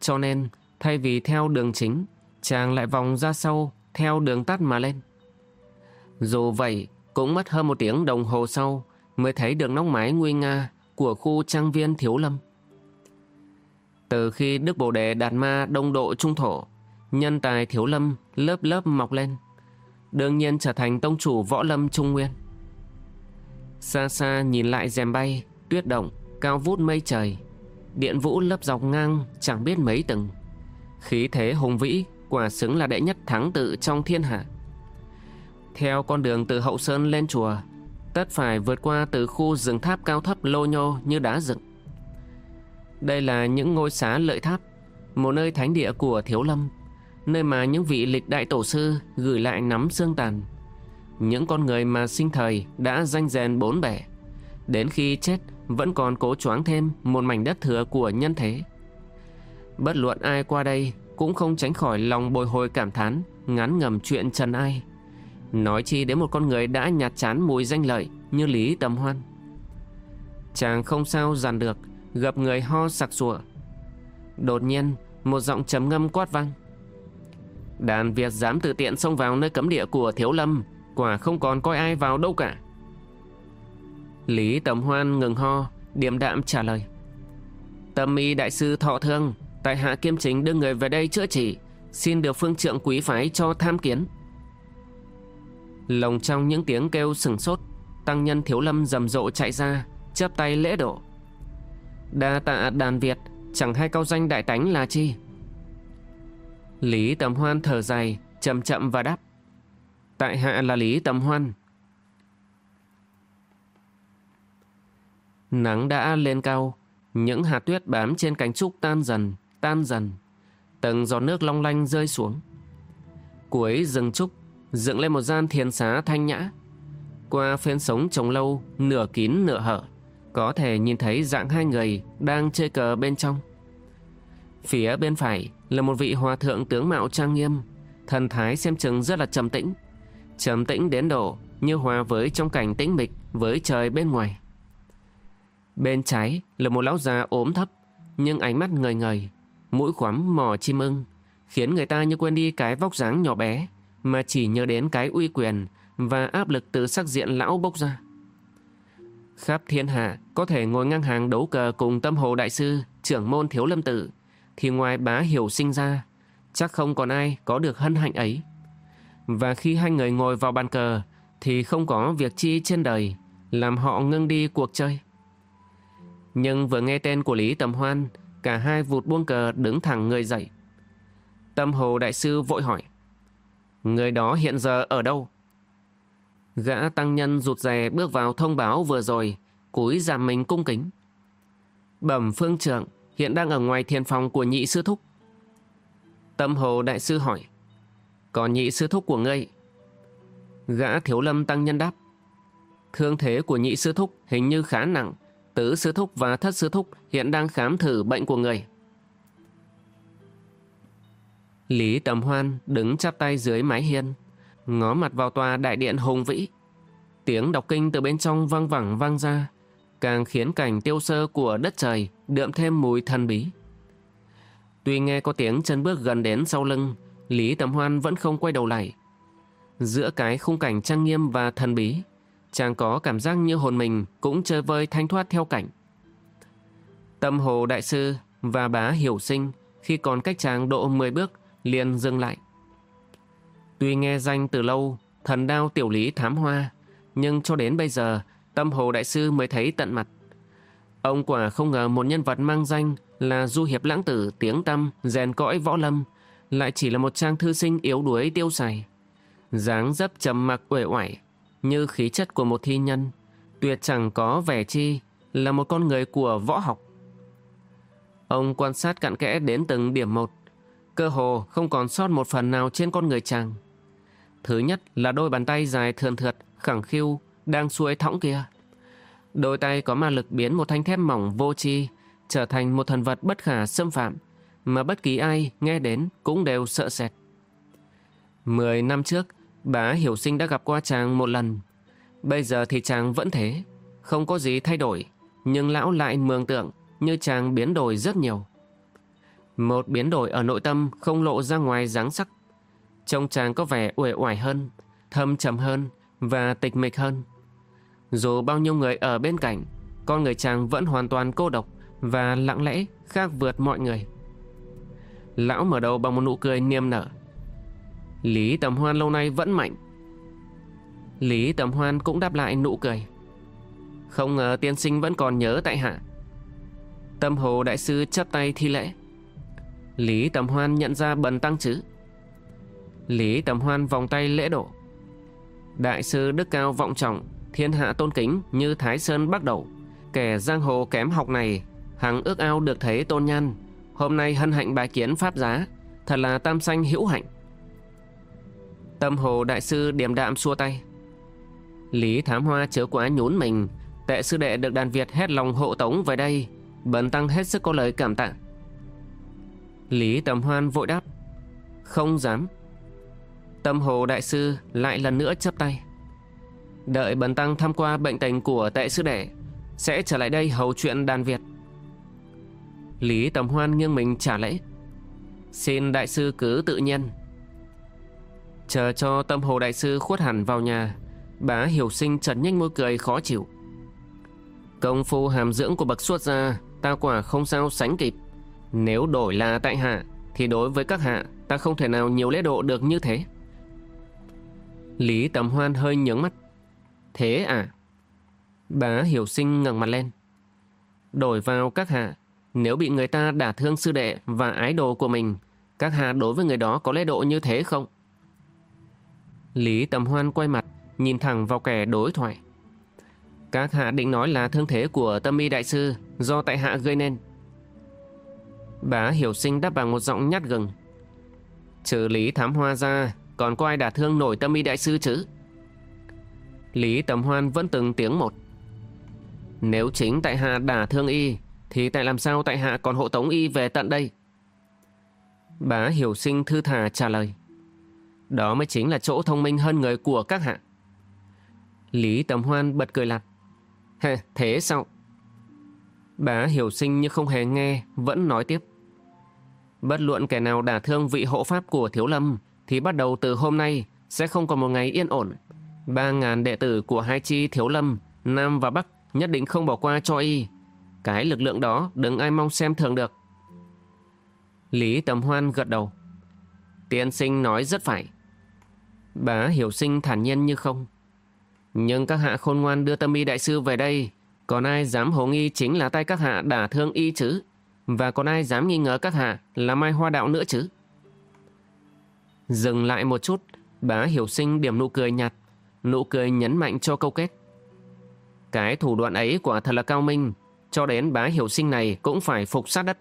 cho nên thay vì theo đường chính, chàng lại vòng ra sau, theo đường tắt mà lên. Dù vậy, cũng mất hơn một tiếng đồng hồ sau mới thấy được nóc mái nguy nga của khu trang viên Thiếu Lâm. Từ khi Đức Bồ Đề Đạt Ma đông độ trung thổ, nhân tài Thiếu Lâm lớp lớp mọc lên, đương nhiên trở thành tông chủ võ lâm trung nguyên. Xa xa nhìn lại rèm bay, tuyết động, cao vút mây trời, điện vũ lớp dọc ngang chẳng biết mấy tầng. Khí thế hùng vĩ, quả xứng là đệ nhất thắng tự trong thiên hạ. Theo con đường từ hậu sơn lên chùa, tất phải vượt qua từ khu rừng tháp cao thấp lô nhô như đá dựng. Đây là những ngôi xá lợi tháp, một nơi thánh địa của Thiếu Lâm, nơi mà những vị lịch đại tổ sư gửi lại nắm xương tàn. Những con người mà sinh thời đã danh rèn bốn bể, đến khi chết vẫn còn cố choáng thêm một mảnh đất thừa của nhân thế. Bất luận ai qua đây cũng không tránh khỏi lòng bồi hồi cảm thán, ngán ngầm chuyện trần ai. Nói chi đến một con người đã nhạt chán mùi danh lợi như Lý Tầm Hoan. Chàng không sao dàn được, gặp người ho sặc sụa. Đột nhiên, một giọng trầm ngâm quát vang. Đàn Việt dám tự tiện xông vào nơi cấm địa của Thiếu Lâm, quả không còn coi ai vào đâu cả. Lý Tầm Hoan ngừng ho, điềm đạm trả lời. Tâm y đại sư thọ thương, tại hạ kiêm chính đưa người về đây chữa trị, xin được phương trượng quý phái cho tham kiến. Lồng trong những tiếng kêu sừng sốt, tăng nhân thiếu lâm rầm rộ chạy ra, chắp tay lễ độ. Đa tạ đàn Việt, chẳng hay cao danh đại tánh là chi. Lý Tầm Hoan thở dài, chậm chậm và đáp. Tại hạ là Lý Tầm Hoan. Nắng đã lên cao, những hạt tuyết bám trên cánh trúc tan dần, tan dần. Từng giọt nước long lanh rơi xuống. Cuối rừng trúc, dựng lên một gian thiền xá thanh nhã. Qua phên sống trồng lâu, nửa kín nửa hở, có thể nhìn thấy dạng hai người đang chơi cờ bên trong. Phía bên phải là một vị hòa thượng tướng mạo trang nghiêm, thần thái xem chừng rất là trầm tĩnh. Trầm tĩnh đến độ như hòa với trong cảnh tĩnh mịch với trời bên ngoài. Bên trái là một lão già ốm thấp, nhưng ánh mắt ngời ngời, mũi khoắm mò chim ưng, khiến người ta như quên đi cái vóc dáng nhỏ bé, mà chỉ nhớ đến cái uy quyền và áp lực từ sắc diện lão bốc ra. Khắp thiên hạ có thể ngồi ngang hàng đấu cờ cùng tâm hồ đại sư, trưởng môn thiếu lâm tử, thì ngoài bá hiểu sinh ra, chắc không còn ai có được hân hạnh ấy. Và khi hai người ngồi vào bàn cờ, thì không có việc chi trên đời, làm họ ngưng đi cuộc chơi. Nhưng vừa nghe tên của Lý Tầm Hoan, cả hai vụt buông cờ đứng thẳng người dậy. Tâm hồ đại sư vội hỏi. Người đó hiện giờ ở đâu? Gã tăng nhân rụt rè bước vào thông báo vừa rồi, cúi giảm mình cung kính. Bẩm phương trưởng, hiện đang ở ngoài thiền phòng của nhị sư thúc. Tâm hồ đại sư hỏi. Còn nhị sư thúc của ngươi? Gã thiếu lâm tăng nhân đáp. Thương thế của nhị sư thúc hình như khá nặng. Tứ sư thúc và thất sư thúc hiện đang khám thử bệnh của người. Lý Tầm Hoan đứng chắp tay dưới mái hiên, ngó mặt vào tòa đại điện hùng vĩ. Tiếng đọc kinh từ bên trong vang vẳng vang ra, càng khiến cảnh tiêu sơ của đất trời đượm thêm mùi thần bí. Tuy nghe có tiếng chân bước gần đến sau lưng, Lý Tầm Hoan vẫn không quay đầu lại. Giữa cái khung cảnh trang nghiêm và thần bí, chàng có cảm giác như hồn mình cũng chơi vơi thanh thoát theo cảnh. Tâm hồ đại sư và bá hiểu sinh khi còn cách chàng độ 10 bước liền dừng lại. Tuy nghe danh từ lâu, thần đao tiểu lý thám hoa, nhưng cho đến bây giờ, tâm hồ đại sư mới thấy tận mặt. Ông quả không ngờ một nhân vật mang danh là du hiệp lãng tử tiếng tâm rèn cõi võ lâm, lại chỉ là một trang thư sinh yếu đuối tiêu xài. dáng dấp trầm mặc uể oải, như khí chất của một thi nhân, tuyệt chẳng có vẻ chi là một con người của võ học. Ông quan sát cặn kẽ đến từng điểm một, cơ hồ không còn sót một phần nào trên con người chàng. Thứ nhất là đôi bàn tay dài thườn thượt, khẳng khiu, đang xuôi thõng kia. Đôi tay có ma lực biến một thanh thép mỏng vô tri trở thành một thần vật bất khả xâm phạm, mà bất kỳ ai nghe đến cũng đều sợ sệt. Mười năm trước, bá hiểu sinh đã gặp qua chàng một lần. Bây giờ thì chàng vẫn thế, không có gì thay đổi, nhưng lão lại mường tượng như chàng biến đổi rất nhiều. Một biến đổi ở nội tâm không lộ ra ngoài dáng sắc. Trông chàng có vẻ uể oải hơn, thâm trầm hơn và tịch mịch hơn. Dù bao nhiêu người ở bên cạnh, con người chàng vẫn hoàn toàn cô độc và lặng lẽ khác vượt mọi người. Lão mở đầu bằng một nụ cười niềm nở. Lý Tầm Hoan lâu nay vẫn mạnh. Lý Tầm Hoan cũng đáp lại nụ cười. Không ngờ tiên sinh vẫn còn nhớ tại hạ. Tâm hồ đại sư chấp tay thi lễ. Lý Tầm Hoan nhận ra bần tăng chứ. Lý Tầm Hoan vòng tay lễ độ. Đại sư đức cao vọng trọng, thiên hạ tôn kính như Thái Sơn bắt đầu. Kẻ giang hồ kém học này, hằng ước ao được thấy tôn nhan. Hôm nay hân hạnh bài kiến pháp giá, thật là tam sanh hữu hạnh. Tâm hồ đại sư điềm đạm xua tay. Lý Thám Hoa chớ quá nhún mình, tệ sư đệ được đàn Việt hết lòng hộ tống về đây, bần tăng hết sức có lời cảm tạ. Lý Tầm Hoan vội đáp, không dám. Tâm hồ đại sư lại lần nữa chấp tay. Đợi bần tăng tham qua bệnh tình của tệ sư đệ, sẽ trở lại đây hầu chuyện đàn Việt. Lý Tầm Hoan nghiêng mình trả lễ. Xin đại sư cứ tự nhiên. Chờ cho tâm hồ đại sư khuất hẳn vào nhà, bá hiểu sinh trần nhanh môi cười khó chịu. Công phu hàm dưỡng của bậc xuất gia, ta quả không sao sánh kịp. Nếu đổi là tại hạ, thì đối với các hạ, ta không thể nào nhiều lễ độ được như thế. Lý Tầm Hoan hơi nhướng mắt. Thế à? Bá hiểu sinh ngẩng mặt lên. Đổi vào các hạ, nếu bị người ta đả thương sư đệ và ái đồ của mình, các hạ đối với người đó có lễ độ như thế không? Lý Tầm Hoan quay mặt, nhìn thẳng vào kẻ đối thoại. Các hạ định nói là thương thế của tâm y đại sư do tại hạ gây nên. Bá hiểu sinh đáp bằng một giọng nhát gừng. Trừ Lý Thám Hoa ra, còn có ai đả thương nổi tâm y đại sư chứ? Lý Tầm Hoan vẫn từng tiếng một. Nếu chính tại hạ đả thương y, thì tại làm sao tại hạ còn hộ tống y về tận đây? Bá hiểu sinh thư thả trả lời. Đó mới chính là chỗ thông minh hơn người của các hạ. Lý Tầm Hoan bật cười lặt. Hề, thế sao? Bá hiểu sinh như không hề nghe, vẫn nói tiếp. Bất luận kẻ nào đả thương vị hộ pháp của Thiếu Lâm, thì bắt đầu từ hôm nay sẽ không còn một ngày yên ổn. Ba ngàn đệ tử của hai chi Thiếu Lâm, Nam và Bắc nhất định không bỏ qua cho y. Cái lực lượng đó đừng ai mong xem thường được. Lý Tầm Hoan gật đầu. Tiên sinh nói rất phải. Bá hiểu sinh thản nhiên như không. Nhưng các hạ khôn ngoan đưa tâm y đại sư về đây, còn ai dám hồ nghi chính là tay các hạ đả thương y chứ? Và còn ai dám nghi ngờ các hạ là mai hoa đạo nữa chứ? Dừng lại một chút, bá hiểu sinh điểm nụ cười nhạt, nụ cười nhấn mạnh cho câu kết. Cái thủ đoạn ấy quả thật là cao minh, cho đến bá hiểu sinh này cũng phải phục sát đất.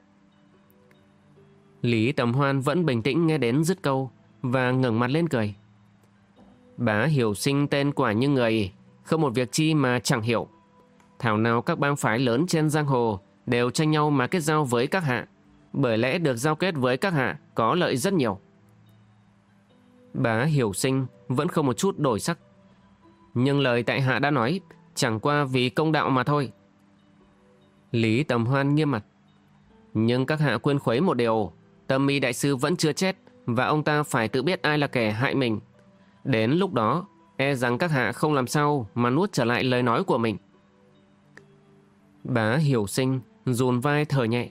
Lý Tầm Hoan vẫn bình tĩnh nghe đến dứt câu và ngẩng mặt lên cười. Bá hiểu sinh tên quả như người, không một việc chi mà chẳng hiểu. Thảo nào các bang phái lớn trên giang hồ đều tranh nhau mà kết giao với các hạ, bởi lẽ được giao kết với các hạ có lợi rất nhiều. Bá hiểu sinh vẫn không một chút đổi sắc. Nhưng lời tại hạ đã nói chẳng qua vì công đạo mà thôi. Lý Tầm Hoan nghiêm mặt. Nhưng các hạ quên khuấy một điều, tâm mi đại sư vẫn chưa chết và ông ta phải tự biết ai là kẻ hại mình. Đến lúc đó, e rằng các hạ không làm sao mà nuốt trở lại lời nói của mình. Bá hiểu sinh, dùn vai thở nhẹ.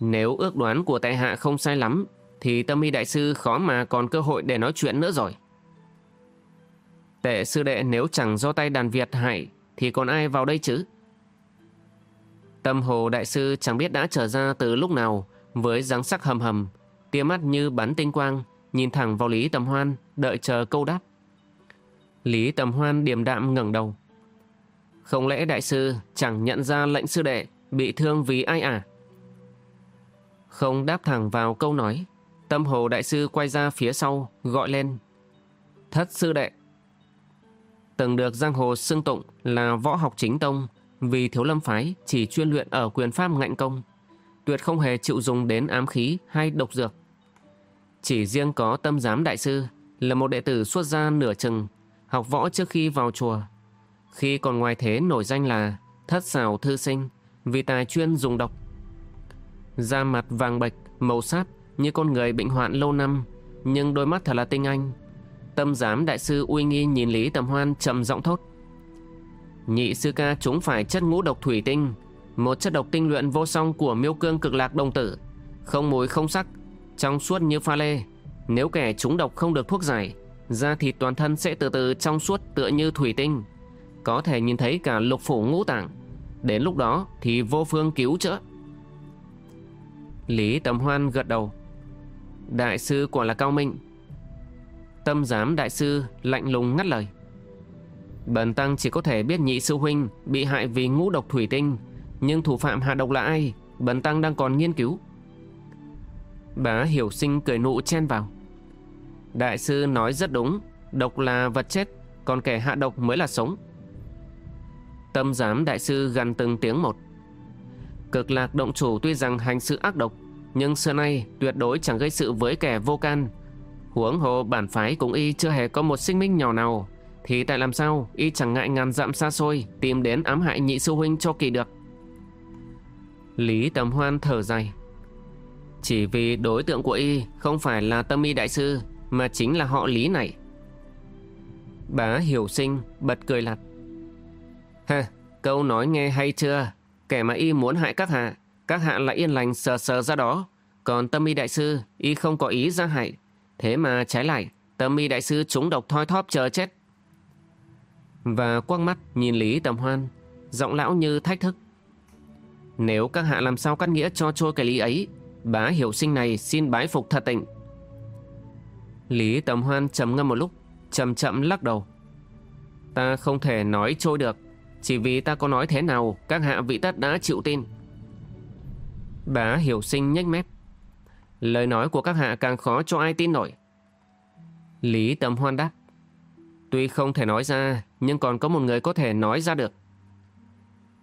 Nếu ước đoán của tại hạ không sai lắm, thì tâm y đại sư khó mà còn cơ hội để nói chuyện nữa rồi. Tệ sư đệ nếu chẳng do tay đàn Việt hại, thì còn ai vào đây chứ? Tâm hồ đại sư chẳng biết đã trở ra từ lúc nào, với dáng sắc hầm hầm, tia mắt như bắn tinh quang, nhìn thẳng vào Lý Tầm Hoan, đợi chờ câu đáp. Lý Tầm Hoan điềm đạm ngẩng đầu. Không lẽ đại sư chẳng nhận ra lệnh sư đệ bị thương vì ai à? Không đáp thẳng vào câu nói, tâm hồ đại sư quay ra phía sau, gọi lên. Thất sư đệ Từng được giang hồ xưng tụng là võ học chính tông vì thiếu lâm phái chỉ chuyên luyện ở quyền pháp ngạnh công, tuyệt không hề chịu dùng đến ám khí hay độc dược. Chỉ riêng có tâm giám đại sư là một đệ tử xuất gia nửa chừng, học võ trước khi vào chùa. Khi còn ngoài thế nổi danh là thất xảo thư sinh vì tài chuyên dùng độc. Da mặt vàng bệch, màu sáp như con người bệnh hoạn lâu năm, nhưng đôi mắt thật là tinh anh. Tâm giám đại sư uy nghi nhìn Lý Tầm Hoan trầm giọng thốt. Nhị sư ca chúng phải chất ngũ độc thủy tinh, một chất độc tinh luyện vô song của miêu cương cực lạc đồng tử, không mùi không sắc, trong suốt như pha lê. Nếu kẻ chúng độc không được thuốc giải, da thịt toàn thân sẽ từ từ trong suốt tựa như thủy tinh, có thể nhìn thấy cả lục phủ ngũ tạng. Đến lúc đó thì vô phương cứu chữa. Lý Tầm Hoan gật đầu. Đại sư quả là cao minh. Tâm giám đại sư lạnh lùng ngắt lời. Bần tăng chỉ có thể biết nhị sư huynh bị hại vì ngũ độc thủy tinh, nhưng thủ phạm hạ độc là ai, bần tăng đang còn nghiên cứu. Bá hiểu sinh cười nụ chen vào. Đại sư nói rất đúng, độc là vật chết, còn kẻ hạ độc mới là sống. Tâm giám đại sư gần từng tiếng một. Cực lạc động chủ tuy rằng hành sự ác độc, nhưng xưa nay tuyệt đối chẳng gây sự với kẻ vô can. Huống hồ bản phái cũng y chưa hề có một sinh minh nhỏ nào, thì tại làm sao y chẳng ngại ngàn dặm xa xôi tìm đến ám hại nhị sư huynh cho kỳ được. Lý Tầm Hoan thở dài. Chỉ vì đối tượng của y không phải là tâm y đại sư mà chính là họ Lý này. Bá hiểu sinh bật cười lặt. Ha, câu nói nghe hay chưa? Kẻ mà y muốn hại các hạ, các hạ lại yên lành sờ sờ ra đó. Còn tâm y đại sư, y không có ý ra hại. Thế mà trái lại, tâm y đại sư trúng độc thoi thóp chờ chết. Và quăng mắt nhìn Lý Tầm Hoan, giọng lão như thách thức. Nếu các hạ làm sao cắt nghĩa cho trôi cái lý ấy, bá hiểu sinh này xin bái phục thật tịnh. Lý Tầm Hoan trầm ngâm một lúc, chậm chậm lắc đầu. Ta không thể nói trôi được, chỉ vì ta có nói thế nào Các hạ vị tất đã chịu tin Bá hiểu sinh nhếch mép Lời nói của các hạ càng khó cho ai tin nổi Lý Tầm Hoan đáp, Tuy không thể nói ra, Nhưng còn có một người có thể nói ra được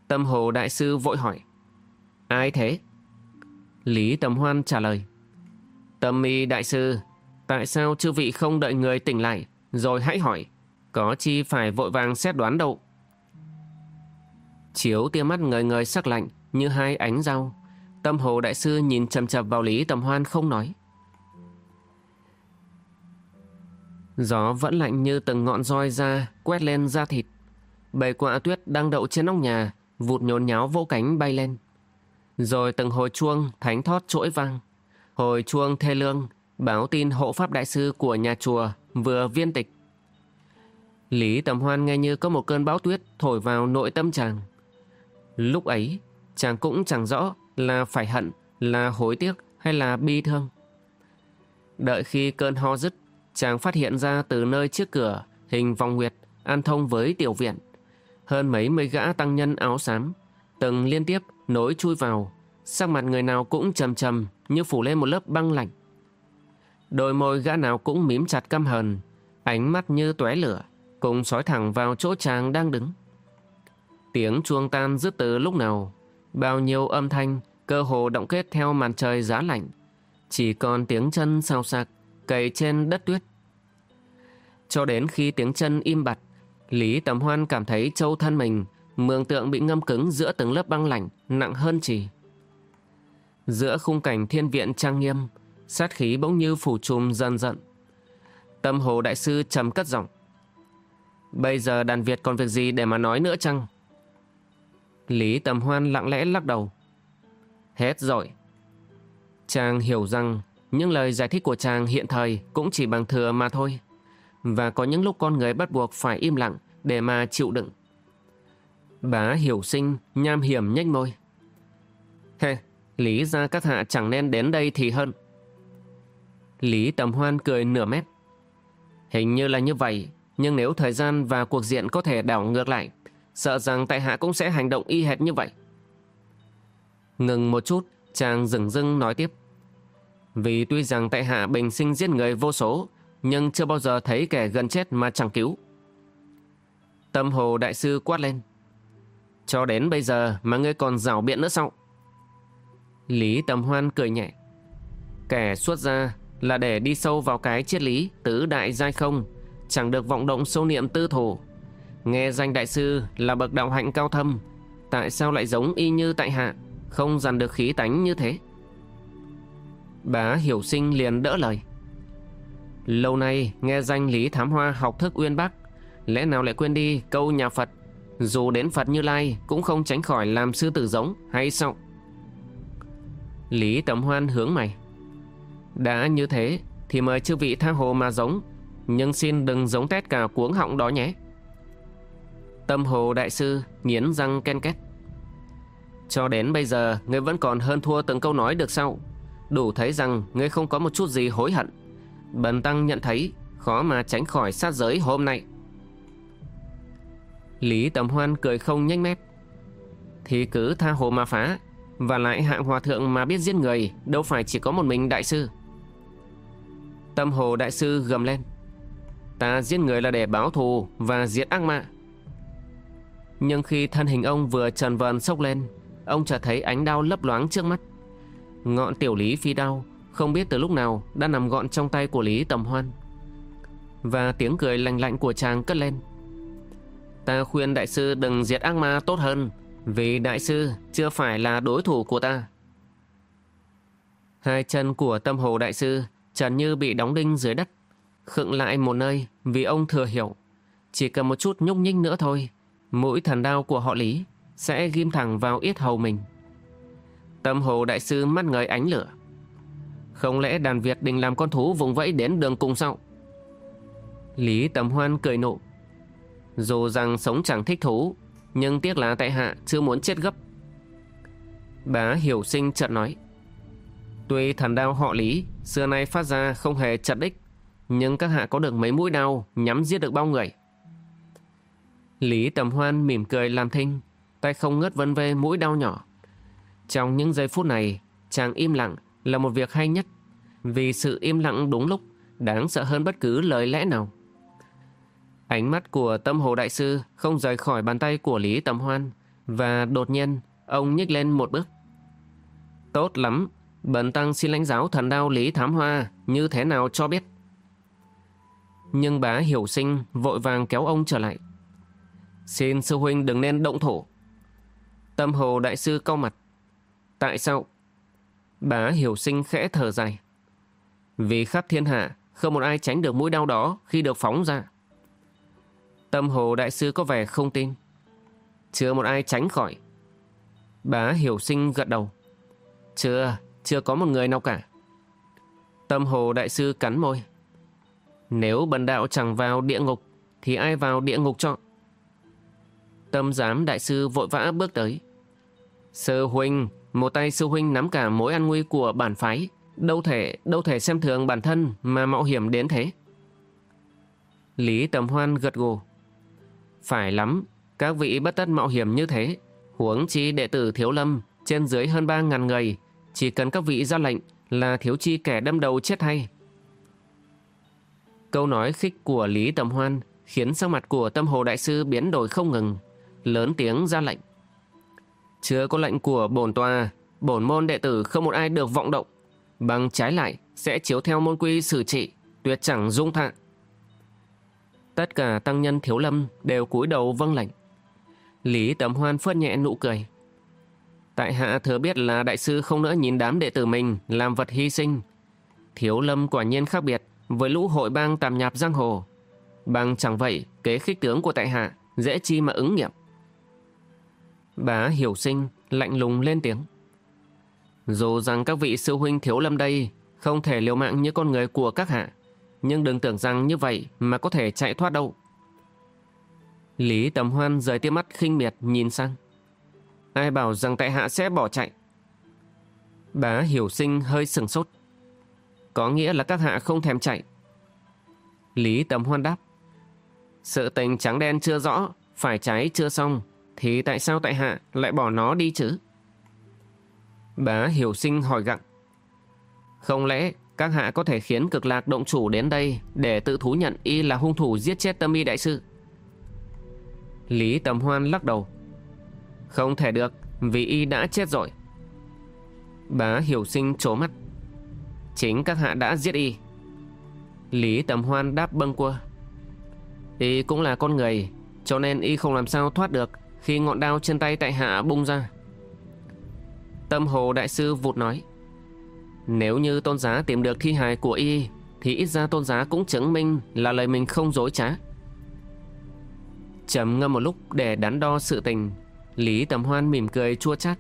Tâm Hồ Đại Sư vội hỏi, Ai thế? Lý Tầm Hoan trả lời, Tâm Mi Đại Sư, Tại sao chư vị không đợi người tỉnh lại, Rồi hãy hỏi, Có chi phải vội vàng xét đoán đâu Chiếu tia mắt người người sắc lạnh như hai ánh dao. Tâm hồ đại sư nhìn chầm chập vào Lý Tầm Hoan không nói. Gió vẫn lạnh như từng ngọn roi ra quét lên da thịt. Bầy quạ tuyết đang đậu trên nóc nhà vụt nhốn nháo vô cánh bay lên. Rồi từng hồi chuông thánh thót trỗi vang. Hồi chuông thê lương báo tin hộ pháp đại sư của nhà chùa vừa viên tịch. Lý Tầm Hoan nghe như có một cơn bão tuyết thổi vào nội tâm chàng. Lúc ấy, chàng cũng chẳng rõ là phải hận, là hối tiếc hay là bi thương. Đợi khi cơn ho dứt, chàng phát hiện ra từ nơi trước cửa hình vòng nguyệt an thông với tiểu viện. Hơn mấy mươi gã tăng nhân áo xám, từng liên tiếp nối chui vào, sắc mặt người nào cũng trầm trầm như phủ lên một lớp băng lạnh. Đôi môi gã nào cũng mím chặt căm hờn, ánh mắt như tóe lửa, cùng sói thẳng vào chỗ chàng đang đứng. Tiếng chuông tan dứt từ lúc nào, bao nhiêu âm thanh cơ hồ động kết theo màn trời giá lạnh. Chỉ còn tiếng chân sao sạc, cày trên đất tuyết. Cho đến khi tiếng chân im bặt, Lý Tầm Hoan cảm thấy châu thân mình, mường tượng bị ngâm cứng giữa từng lớp băng lạnh, nặng hơn chỉ. Giữa khung cảnh thiên viện trang nghiêm, sát khí bỗng như phủ trùm dần dần. Tâm hồ đại sư trầm cất giọng. Bây giờ đàn Việt còn việc gì để mà nói nữa chăng? Lý Tầm Hoan lặng lẽ lắc đầu. Hết rồi. Chàng hiểu rằng những lời giải thích của chàng hiện thời cũng chỉ bằng thừa mà thôi. Và có những lúc con người bắt buộc phải im lặng để mà chịu đựng. Bá hiểu sinh, nham hiểm nhếch môi. Hê, lý ra các hạ chẳng nên đến đây thì hơn. Lý Tầm Hoan cười nửa mét. Hình như là như vậy, nhưng nếu thời gian và cuộc diện có thể đảo ngược lại Sợ rằng tại hạ cũng sẽ hành động y hệt như vậy Ngừng một chút Chàng dừng dưng nói tiếp Vì tuy rằng tại hạ bình sinh giết người vô số nhưng chưa bao giờ thấy kẻ gần chết mà chẳng cứu. Tâm hồ đại sư quát lên. Cho đến bây giờ mà ngươi còn rảo biện nữa sao? Lý Tầm Hoan cười nhẹ. Kẻ xuất ra là để đi sâu vào cái triết lý tứ đại giai không, chẳng được vọng động sâu niệm tư thủ. Nghe danh đại sư là bậc đạo hạnh cao thâm, tại sao lại giống y như tại hạ, không dằn được khí tánh như thế? Bá hiểu sinh liền đỡ lời. Lâu nay nghe danh Lý Thám Hoa học thức uyên bác, lẽ nào lại quên đi câu nhà Phật, dù đến Phật Như Lai cũng không tránh khỏi làm sư tử giống hay sao? Lý Tầm Hoan hướng mày. Đã như thế thì mời chư vị tha hồ mà giống, nhưng xin đừng giống tét cả cuống họng đó nhé. Tâm hồ đại sư nghiến răng ken két. Cho đến bây giờ, ngươi vẫn còn hơn thua từng câu nói được sao? Đủ thấy rằng ngươi không có một chút gì hối hận. Bần tăng nhận thấy, khó mà tránh khỏi sát giới hôm nay. Lý Tầm Hoan cười không nhanh mép. Thì cứ tha hồ mà phá. Và lại hạng hòa thượng mà biết giết người, đâu phải chỉ có một mình đại sư. Tâm hồ đại sư gầm lên. Ta giết người là để báo thù và diệt ác ma. Nhưng khi thân hình ông vừa trần vần sốc lên, ông chợt thấy ánh đao lấp loáng trước mắt. Ngọn tiểu lý phi đao không biết từ lúc nào đã nằm gọn trong tay của Lý Tầm Hoan. Và tiếng cười lạnh lạnh của chàng cất lên. Ta khuyên đại sư đừng diệt ác ma tốt hơn, vì đại sư chưa phải là đối thủ của ta. Hai chân của tâm hồ đại sư trần như bị đóng đinh dưới đất, khựng lại một nơi vì ông thừa hiểu. Chỉ cần một chút nhúc nhích nữa thôi, mũi thần đao của họ Lý sẽ ghim thẳng vào yết hầu mình. Tâm hồ đại sư mắt ngời ánh lửa. Không lẽ đàn Việt định làm con thú vùng vẫy đến đường cùng sao? Lý Tầm Hoan cười nụ. Dù rằng sống chẳng thích thú, nhưng tiếc là tại hạ chưa muốn chết gấp. Bá hiểu sinh chợt nói. Tuy thần đao họ Lý xưa nay phát ra không hề chặt đích, nhưng các hạ có được mấy mũi đao nhắm giết được bao người. Lý Tầm Hoan mỉm cười làm thinh, tay không ngớt vân vê mũi đau nhỏ. Trong những giây phút này, chàng im lặng là một việc hay nhất, vì sự im lặng đúng lúc đáng sợ hơn bất cứ lời lẽ nào. Ánh mắt của tâm hồ đại sư không rời khỏi bàn tay của Lý Tầm Hoan, và đột nhiên ông nhích lên một bước. Tốt lắm, bần tăng xin lãnh giáo thần đao Lý Thám Hoa như thế nào cho biết. Nhưng bá hiểu sinh vội vàng kéo ông trở lại. Xin sư huynh đừng nên động thổ. Tâm hồ đại sư cau mặt. Tại sao? Bá hiểu sinh khẽ thở dài. Vì khắp thiên hạ, không một ai tránh được mũi đau đó khi được phóng ra. Tâm hồ đại sư có vẻ không tin. Chưa một ai tránh khỏi. Bá hiểu sinh gật đầu. Chưa, chưa có một người nào cả. Tâm hồ đại sư cắn môi. Nếu bần đạo chẳng vào địa ngục, thì ai vào địa ngục cho? Tâm giám đại sư vội vã bước tới. Sư huynh, một tay sư huynh nắm cả mối an nguy của bản phái. Đâu thể, đâu thể xem thường bản thân mà mạo hiểm đến thế. Lý Tầm Hoan gật gù. Phải lắm, các vị bất tất mạo hiểm như thế. Huống chi đệ tử Thiếu Lâm, trên dưới hơn ba ngàn người, chỉ cần các vị ra lệnh là thiếu chi kẻ đâm đầu chết hay. Câu nói khích của Lý Tầm Hoan khiến sắc mặt của tâm hồ đại sư biến đổi không ngừng lớn tiếng ra lệnh. Chưa có lệnh của bổn tòa, bổn môn đệ tử không một ai được vọng động. Bằng trái lại, sẽ chiếu theo môn quy xử trị, tuyệt chẳng dung thạ. Tất cả tăng nhân thiếu lâm đều cúi đầu vâng lệnh. Lý Tầm Hoan phớt nhẹ nụ cười. Tại hạ thừa biết là đại sư không nỡ nhìn đám đệ tử mình làm vật hy sinh. Thiếu lâm quả nhiên khác biệt với lũ hội bang tàm nhạp giang hồ. Bằng chẳng vậy, kế khích tướng của tại hạ dễ chi mà ứng nghiệm. Bá hiểu sinh lạnh lùng lên tiếng. Dù rằng các vị sư huynh thiếu lâm đây không thể liều mạng như con người của các hạ, nhưng đừng tưởng rằng như vậy mà có thể chạy thoát đâu. Lý Tầm Hoan rời tia mắt khinh miệt nhìn sang. Ai bảo rằng tại hạ sẽ bỏ chạy? Bá hiểu sinh hơi sừng sốt. Có nghĩa là các hạ không thèm chạy. Lý Tầm Hoan đáp. Sự tình trắng đen chưa rõ, phải trái chưa xong, thì tại sao tại hạ lại bỏ nó đi chứ? Bá hiểu sinh hỏi gặng. Không lẽ các hạ có thể khiến cực lạc động chủ đến đây để tự thú nhận y là hung thủ giết chết tâm y đại sư. Lý Tầm Hoan lắc đầu. Không thể được, vì y đã chết rồi. Bá hiểu sinh trố mắt. Chính các hạ đã giết y. Lý Tầm Hoan đáp bâng quơ. Y cũng là con người, cho nên y không làm sao thoát được khi ngọn đao trên tay tại hạ bung ra. Tâm Hồ Đại Sư vụt nói. Nếu như tôn giá tìm được thi hài của y, Thì ít ra tôn giá cũng chứng minh Là lời mình không dối trá trầm ngâm một lúc để đắn đo sự tình, Lý Tầm Hoan mỉm cười chua chát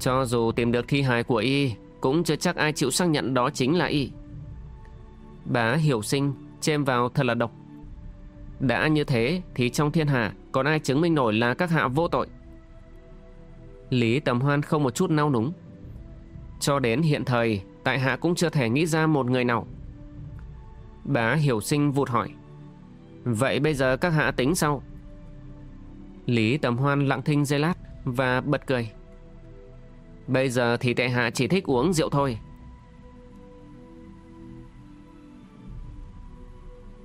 Cho dù tìm được thi hài của y, Cũng chưa chắc ai chịu xác nhận đó chính là y Bá hiểu sinh Chêm vào thật là độc đã như thế thì trong thiên hạ Còn ai chứng minh nổi là các hạ vô tội? Lý Tầm Hoan không một chút nao núng. Cho đến hiện thời, Tại hạ cũng chưa thể nghĩ ra một người nào. Bá hiểu sinh vụt hỏi, Vậy bây giờ các hạ tính sao? Lý tầm hoan lặng thinh dây lát Và bật cười, Bây giờ thì tại hạ chỉ thích uống rượu thôi.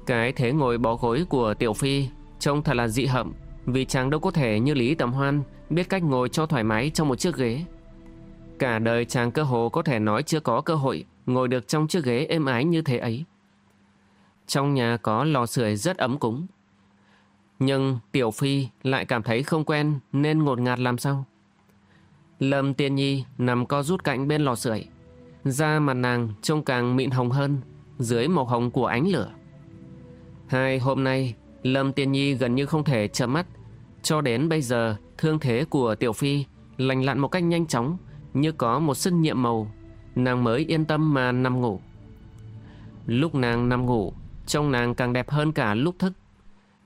Cái thế ngồi bó gối của Tiểu Phi Trông thật là dị hậm Vì chàng đâu có thể như Lý Tầm Hoan Biết cách ngồi cho thoải mái trong một chiếc ghế Cả đời chàng cơ hồ có thể nói chưa có cơ hội ngồi được trong chiếc ghế êm ái như thế ấy. Trong nhà có lò sưởi rất ấm cúng. Nhưng Tiểu Phi lại cảm thấy không quen nên ngột ngạt làm sao. Lâm Tiên Nhi nằm co rút cạnh bên lò sưởi. Da mặt nàng trông càng mịn hồng hơn, dưới màu hồng của ánh lửa. Hai hôm nay, Lâm Tiên Nhi gần như không thể chợp mắt. Cho đến bây giờ, thương thế của Tiểu Phi lành lặn một cách nhanh chóng, như có một sức nhiệm màu. Nàng mới yên tâm mà nằm ngủ. Lúc nàng nằm ngủ, Trông nàng càng đẹp hơn cả lúc thức.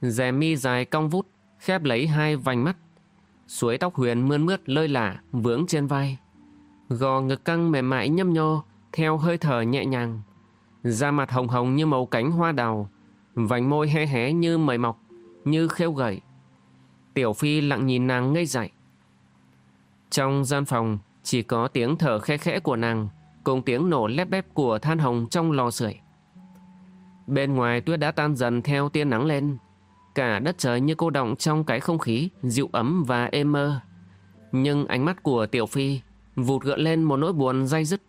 Rè mi dài cong vút, Khép lấy hai vành mắt. Suối tóc huyền mươn mướt lơi lả, Vướng trên vai. Gò ngực căng mềm mại nhâm nhô Theo hơi thở nhẹ nhàng. Da mặt hồng hồng như màu cánh hoa đào. Vành môi hé hé như mời mọc Như khêu gầy Tiểu Phi lặng nhìn nàng ngây dại Trong gian phòng chỉ có tiếng thở khe khẽ của nàng cùng tiếng nổ lép bép của than hồng trong lò sưởi. Bên ngoài tuyết đã tan dần theo tia nắng lên. Cả đất trời như cô động trong cái không khí dịu ấm và êm mơ. Nhưng ánh mắt của Tiểu Phi vụt gợn lên một nỗi buồn dai dứt.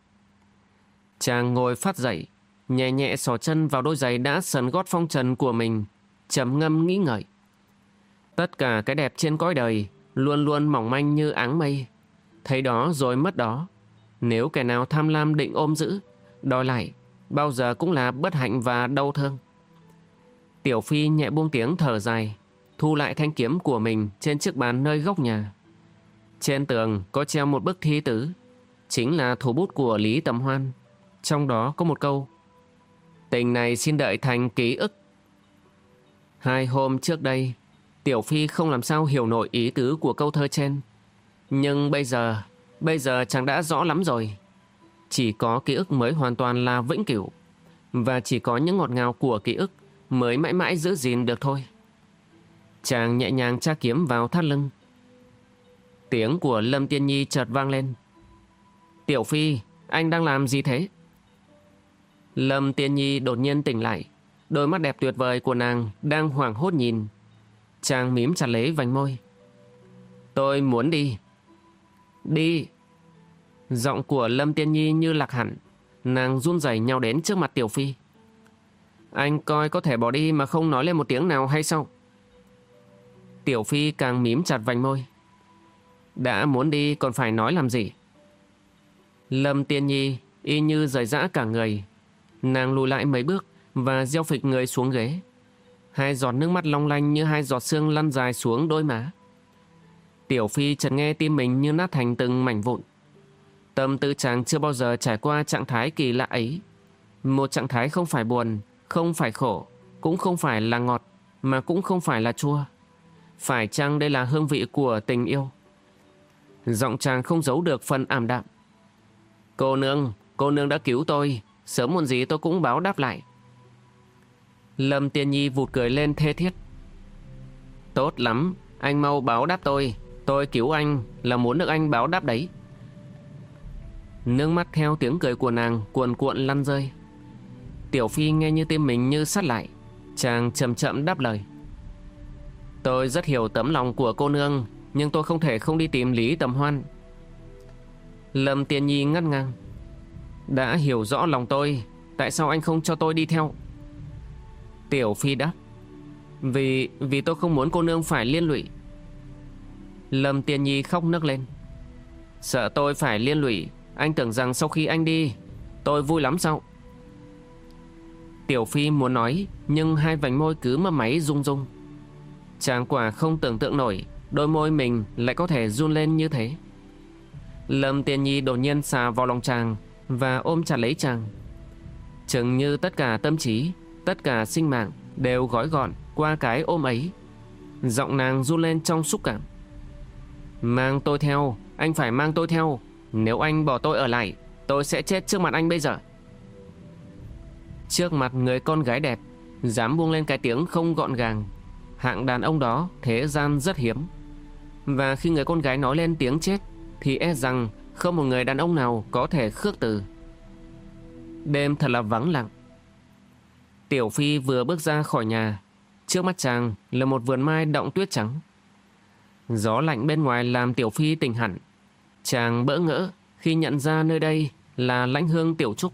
Chàng ngồi phát dậy, nhẹ nhẹ xỏ chân vào đôi giày đã sần gót phong trần của mình, trầm ngâm nghĩ ngợi. Tất cả cái đẹp trên cõi đời luôn luôn mỏng manh như áng mây, Thấy đó rồi mất đó. Nếu kẻ nào tham lam định ôm giữ, đòi lại, bao giờ cũng là bất hạnh và đau thương. Tiểu Phi nhẹ buông tiếng thở dài, thu lại thanh kiếm của mình trên chiếc bàn nơi góc nhà. Trên tường có treo một bức thi tử, chính là thủ bút của Lý Tầm Hoan. Trong đó có một câu, tình này xin đợi thành ký ức. Hai hôm trước đây, Tiểu Phi không làm sao hiểu nổi ý tứ của câu thơ trên. Nhưng bây giờ, bây giờ chàng đã rõ lắm rồi. Chỉ có ký ức mới hoàn toàn là vĩnh cửu. Và chỉ có những ngọt ngào của ký ức mới mãi mãi giữ gìn được thôi. Chàng nhẹ nhàng tra kiếm vào thắt lưng. Tiếng của Lâm Tiên Nhi chợt vang lên. Tiểu Phi, anh đang làm gì thế? Lâm Tiên Nhi đột nhiên tỉnh lại. Đôi mắt đẹp tuyệt vời của nàng đang hoảng hốt nhìn. Chàng mím chặt lấy vành môi. Tôi muốn đi. Đi. Giọng của Lâm Tiên Nhi như lạc hẳn. Nàng run rẩy nhau đến trước mặt Tiểu Phi. Anh coi có thể bỏ đi mà không nói lên một tiếng nào hay sao? Tiểu Phi càng mím chặt vành môi. Đã muốn đi còn phải nói làm gì? Lâm Tiên Nhi y như rời rã cả người. Nàng lùi lại mấy bước và gieo phịch người xuống ghế. Hai giọt nước mắt long lanh như hai giọt xương lăn dài xuống đôi má. Tiểu Phi chợt nghe tim mình như nát thành từng mảnh vụn. Tâm tư chàng chưa bao giờ trải qua trạng thái kỳ lạ ấy. Một trạng thái không phải buồn, không phải khổ, cũng không phải là ngọt, mà cũng không phải là chua. Phải chăng đây là hương vị của tình yêu? Giọng chàng không giấu được phần ảm đạm. Cô nương, cô nương đã cứu tôi, sớm muộn gì tôi cũng báo đáp lại. Lâm Tiên Nhi vụt cười lên thê thiết. Tốt lắm, anh mau báo đáp tôi, Tôi cứu anh là muốn được anh báo đáp đấy. Nước mắt theo tiếng cười của nàng cuồn cuộn lăn rơi Tiểu Phi nghe như tim mình như sắt lại Chàng chậm chậm đáp lời Tôi rất hiểu tấm lòng của cô nương Nhưng tôi không thể không đi tìm Lý Tầm Hoan Lâm Tiên Nhi ngắt ngang đã hiểu rõ lòng tôi, Tại sao anh không cho tôi đi theo? Tiểu Phi đáp. Vì vì tôi không muốn cô nương phải liên lụy. Lâm Tiên Nhi khóc nức lên. Sợ tôi phải liên lụy, Anh tưởng rằng sau khi anh đi, Tôi vui lắm sao? Tiểu Phi muốn nói, Nhưng hai vành môi cứ mấp máy rung rung. Chàng quả không tưởng tượng nổi, Đôi môi mình lại có thể run lên như thế. Lâm Tiên Nhi đột nhiên xà vào lòng chàng và ôm chặt lấy chàng. Chừng như tất cả tâm trí, Tất cả sinh mạng Đều gói gọn qua cái ôm ấy. Giọng nàng run lên trong xúc cảm. Mang tôi theo, Anh phải mang tôi theo. Nếu anh bỏ tôi ở lại, Tôi sẽ chết trước mặt anh bây giờ. Trước mặt người con gái đẹp, Dám buông lên cái tiếng không gọn gàng, Hạng đàn ông đó thế gian rất hiếm. Và khi người con gái nói lên tiếng chết, Thì e rằng không một người đàn ông nào có thể khước từ. Đêm thật là vắng lặng. Tiểu Phi vừa bước ra khỏi nhà, Trước mắt chàng là một vườn mai động tuyết trắng. Gió lạnh bên ngoài làm Tiểu Phi tỉnh hẳn. Chàng bỡ ngỡ khi nhận ra nơi đây là lãnh hương Tiểu Trúc.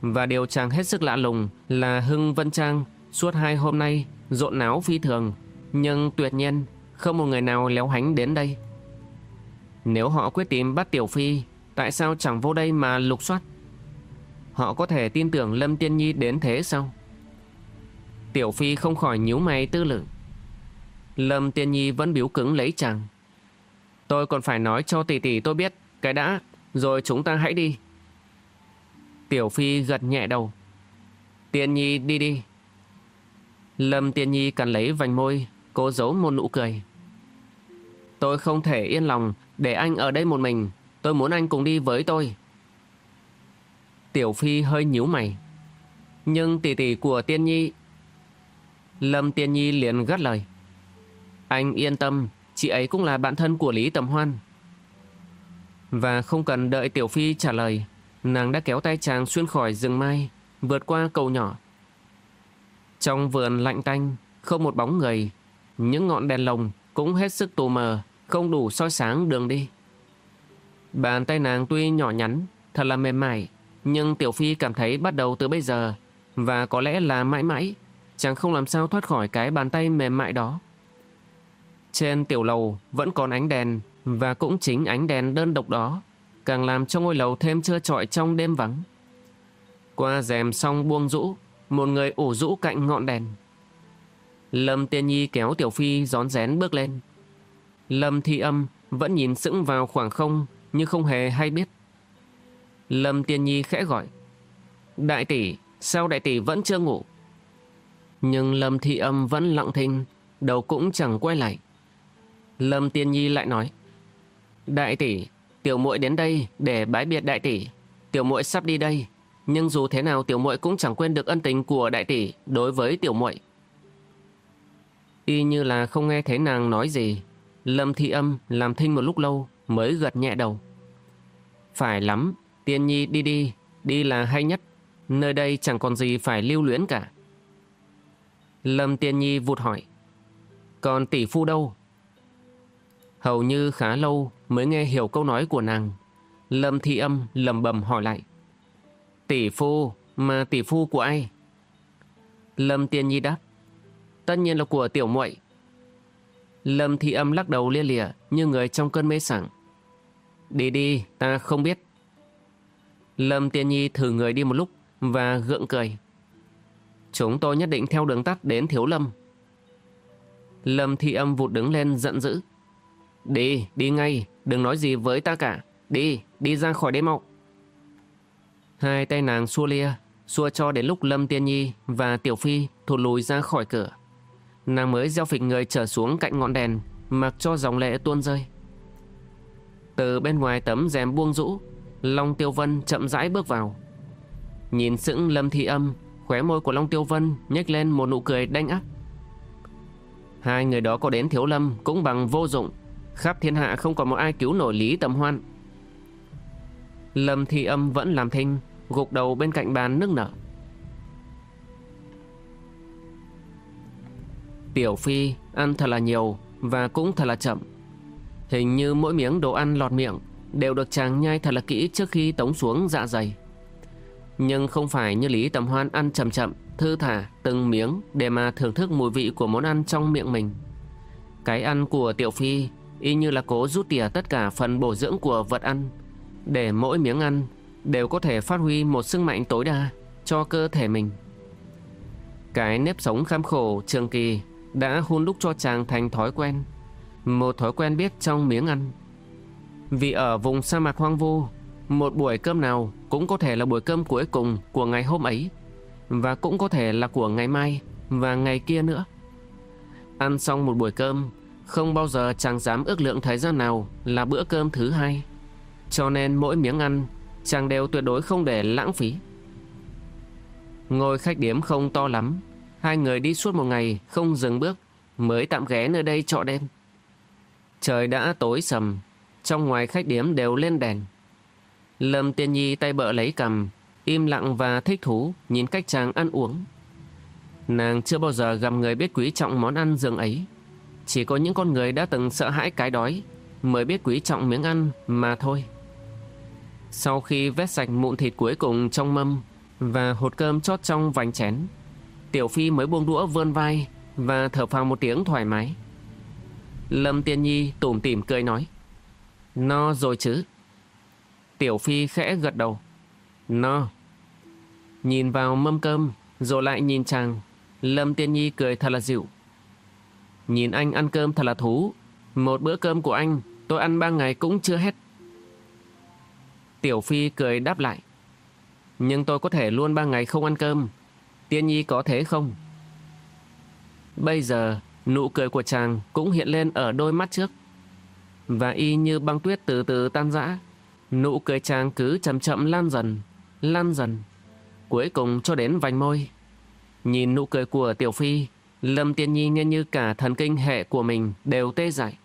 Và điều chàng hết sức lạ lùng là Hưng Vân Trang suốt hai hôm nay rộn náo phi thường, Nhưng tuyệt nhiên không một người nào léo hánh đến đây. Nếu họ quyết tìm bắt Tiểu Phi, Tại sao chẳng vô đây mà lục soát? Họ có thể tin tưởng Lâm Tiên Nhi đến thế sao? Tiểu Phi không khỏi nhíu mày tư lự. Lâm Tiên Nhi vẫn biếu cứng lấy chàng. Tôi còn phải nói cho tỷ tỷ tôi biết Cái đã, Rồi chúng ta hãy đi. Tiểu Phi gật nhẹ đầu. Tiên Nhi đi đi. Lâm Tiên Nhi cần lấy vành môi, Cố giấu một nụ cười. Tôi không thể yên lòng để anh ở đây một mình, Tôi muốn anh cùng đi với tôi. Tiểu Phi hơi nhíu mày. Nhưng tỷ tỷ của Tiên Nhi, Lâm Tiên Nhi liền gắt lời. Anh yên tâm, Chị ấy cũng là bạn thân của Lý Tầm Hoan. Và không cần đợi Tiểu Phi trả lời, Nàng đã kéo tay chàng xuyên khỏi rừng mai, Vượt qua cầu nhỏ. Trong vườn lạnh tanh, Không một bóng người, Những ngọn đèn lồng cũng hết sức tù mờ. Không đủ soi sáng đường đi. Bàn tay nàng tuy nhỏ nhắn, Thật là mềm mại, Nhưng Tiểu Phi cảm thấy bắt đầu từ bây giờ, Và có lẽ là mãi mãi Chàng không làm sao thoát khỏi cái bàn tay mềm mại đó. Trên tiểu lầu vẫn còn ánh đèn, Và cũng chính ánh đèn đơn độc đó Càng làm cho ngôi lầu thêm trơ trọi trong đêm vắng. Qua rèm xong buông rũ, Một người ủ rũ cạnh ngọn đèn. Lâm Tiên Nhi kéo Tiểu Phi gión rén bước lên. Lâm Thi Âm vẫn nhìn sững vào khoảng không nhưng không hề hay biết. Lâm Tiên Nhi khẽ gọi. Đại tỷ, sao đại tỷ vẫn chưa ngủ? Nhưng Lâm Thi Âm vẫn lặng thinh, đầu cũng chẳng quay lại. Lâm Tiên Nhi lại nói. Đại tỷ, tiểu muội đến đây để bái biệt đại tỷ. Tiểu muội sắp đi đây, nhưng dù thế nào tiểu muội cũng chẳng quên được ân tình của đại tỷ đối với tiểu muội. Y như là không nghe thấy nàng nói gì, Lâm Thi Âm làm thinh một lúc lâu mới gật nhẹ đầu. Phải lắm, tiên nhi đi đi, đi là hay nhất. Nơi đây chẳng còn gì phải lưu luyến cả. Lâm tiên nhi vụt hỏi. Còn tỷ phu đâu? Hầu như khá lâu mới nghe hiểu câu nói của nàng. Lâm Thi âm lầm bầm hỏi lại. Tỷ phu, mà tỷ phu của ai? Lâm tiên nhi đáp. Tất nhiên là của tiểu muội. Lâm Thi âm lắc đầu lia lịa như người trong cơn mê sảng. Đi đi, ta không biết. Lâm Tiên Nhi thử người đi một lúc và gượng cười. Chúng tôi nhất định theo đường tắt đến Thiếu Lâm. Lâm Thi Âm vụt đứng lên giận dữ. Đi, đi ngay, đừng nói gì với ta cả. Đi, đi ra khỏi đây mau. Hai tay nàng xua lia, xua cho đến lúc Lâm Tiên Nhi và Tiểu Phi thụt lùi ra khỏi cửa. Nàng mới gieo phịch người trở xuống cạnh ngọn đèn, mặc cho dòng lệ tuôn rơi. Từ bên ngoài tấm rèm buông rũ Long Tiêu Vân chậm rãi bước vào Nhìn sững Lâm Thị Âm Khóe môi của Long Tiêu Vân nhếch lên một nụ cười đanh ác Hai người đó có đến Thiếu Lâm Cũng bằng vô dụng Khắp thiên hạ không còn một ai cứu nổi Lý Tầm Hoan Lâm Thị Âm vẫn làm thinh, gục đầu bên cạnh bàn nức nở. Tiểu Phi ăn thật là nhiều và cũng thật là chậm. Hình như mỗi miếng đồ ăn lọt miệng đều được chàng nhai thật là kỹ trước khi tống xuống dạ dày. Nhưng không phải như Lý Tầm Hoan ăn chậm chậm, thư thả từng miếng để mà thưởng thức mùi vị của món ăn trong miệng mình. Cái ăn của Tiểu Phi y như là cố rút tỉa tất cả phần bổ dưỡng của vật ăn để mỗi miếng ăn đều có thể phát huy một sức mạnh tối đa cho cơ thể mình. Cái nếp sống kham khổ trường kỳ đã hôn đúc cho chàng thành thói quen, một thói quen biết trong miếng ăn. Vì ở vùng sa mạc hoang vu, một buổi cơm nào cũng có thể là buổi cơm cuối cùng của ngày hôm ấy, và cũng có thể là của ngày mai và ngày kia nữa. Ăn xong một buổi cơm, không bao giờ chàng dám ước lượng thời gian nào là bữa cơm thứ hai. Cho nên mỗi miếng ăn, chàng đều tuyệt đối không để lãng phí. Ngôi khách điếm không to lắm, hai người đi suốt một ngày không dừng bước, mới tạm ghé nơi đây trọ đêm. Trời đã tối sầm, trong ngoài khách điếm đều lên đèn. Lâm Tiên Nhi tay bợ lấy cầm, im lặng và thích thú nhìn cách chàng ăn uống. Nàng chưa bao giờ gặp người biết quý trọng món ăn giường ấy. Chỉ có những con người đã từng sợ hãi cái đói mới biết quý trọng miếng ăn mà thôi. Sau khi vét sạch mụn thịt cuối cùng trong mâm và hột cơm chót trong vành chén, Tiểu Phi mới buông đũa vươn vai và thở phào một tiếng thoải mái. Lâm Tiên Nhi tủm tỉm cười nói. No rồi chứ. Tiểu Phi khẽ gật đầu. No. Nhìn vào mâm cơm, rồi lại nhìn chàng. Lâm Tiên Nhi cười thật là dịu. Nhìn anh ăn cơm thật là thú. Một bữa cơm của anh tôi ăn ba ngày cũng chưa hết. Tiểu Phi cười đáp lại. Nhưng tôi có thể luôn ba ngày không ăn cơm. Tiên Nhi có thế không? Bây giờ, nụ cười của chàng cũng hiện lên ở đôi mắt trước. Và y như băng tuyết từ từ tan rã. Nụ cười chàng cứ chậm chậm lan dần, lan dần. Cuối cùng cho đến vành môi. Nhìn nụ cười của Tiểu Phi, Lâm Tiên Nhi nghe như cả thần kinh hệ của mình đều tê dại.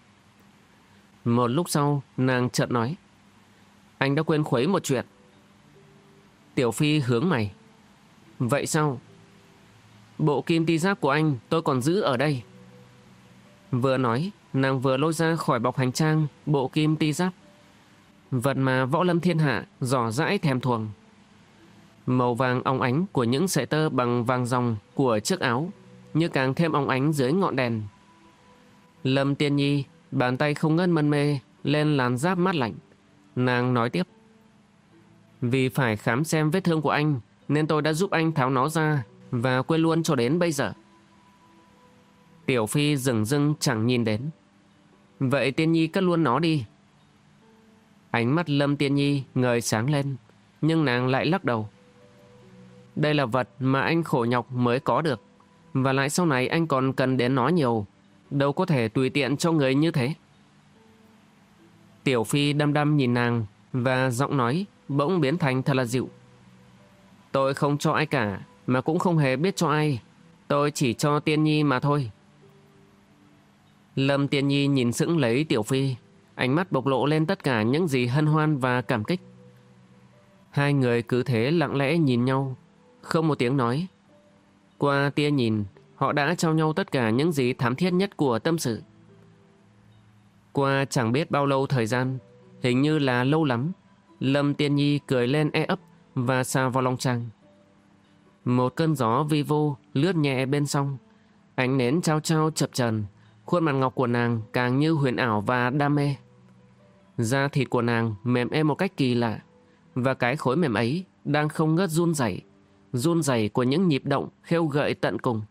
Một lúc sau, nàng chợt nói. Anh đã quên khuấy một chuyện. Tiểu Phi hướng mày. Vậy sao? Bộ kim ti giáp của anh tôi còn giữ ở đây. Vừa nói, nàng vừa lôi ra khỏi bọc hành trang bộ kim ti giáp. Vật mà võ lâm thiên hạ dò dãi thèm thuồng. Màu vàng óng ánh của những sợi tơ bằng vàng ròng của chiếc áo như càng thêm óng ánh dưới ngọn đèn. Lâm Tiên Nhi, bàn tay không ngân mân mê lên làn giáp mát lạnh. Nàng nói tiếp. Vì phải khám xem vết thương của anh nên tôi đã giúp anh tháo nó ra và quên luôn cho đến bây giờ. Tiểu Phi dừng dưng chẳng nhìn đến. Vậy Tiên Nhi cất luôn nó đi. Ánh mắt Lâm Tiên Nhi ngời sáng lên, nhưng nàng lại lắc đầu. Đây là vật mà anh khổ nhọc mới có được, và lại sau này anh còn cần đến nó nhiều, đâu có thể tùy tiện cho người như thế. Tiểu Phi đăm đăm nhìn nàng, và giọng nói bỗng biến thành thật là dịu. Tôi không cho ai cả, mà cũng không hề biết cho ai. Tôi chỉ cho Tiên Nhi mà thôi. Lâm Tiên Nhi nhìn sững lấy Tiểu Phi, ánh mắt bộc lộ lên tất cả những gì hân hoan và cảm kích. Hai người cứ thế lặng lẽ nhìn nhau, không một tiếng nói. Qua tia nhìn, họ đã trao nhau tất cả những gì thám thiết nhất của tâm sự. Qua chẳng biết bao lâu thời gian, hình như là lâu lắm, Lâm Tiên Nhi cười lên e ấp và xa vào lòng chàng. Một cơn gió vi vu lướt nhẹ bên sông, ánh nến trao trao chập trần, khuôn mặt ngọc của nàng càng như huyền ảo và đam mê. Da thịt của nàng mềm êm một cách kỳ lạ, và cái khối mềm ấy đang không ngớt run rẩy, run rẩy của những nhịp động khêu gợi tận cùng.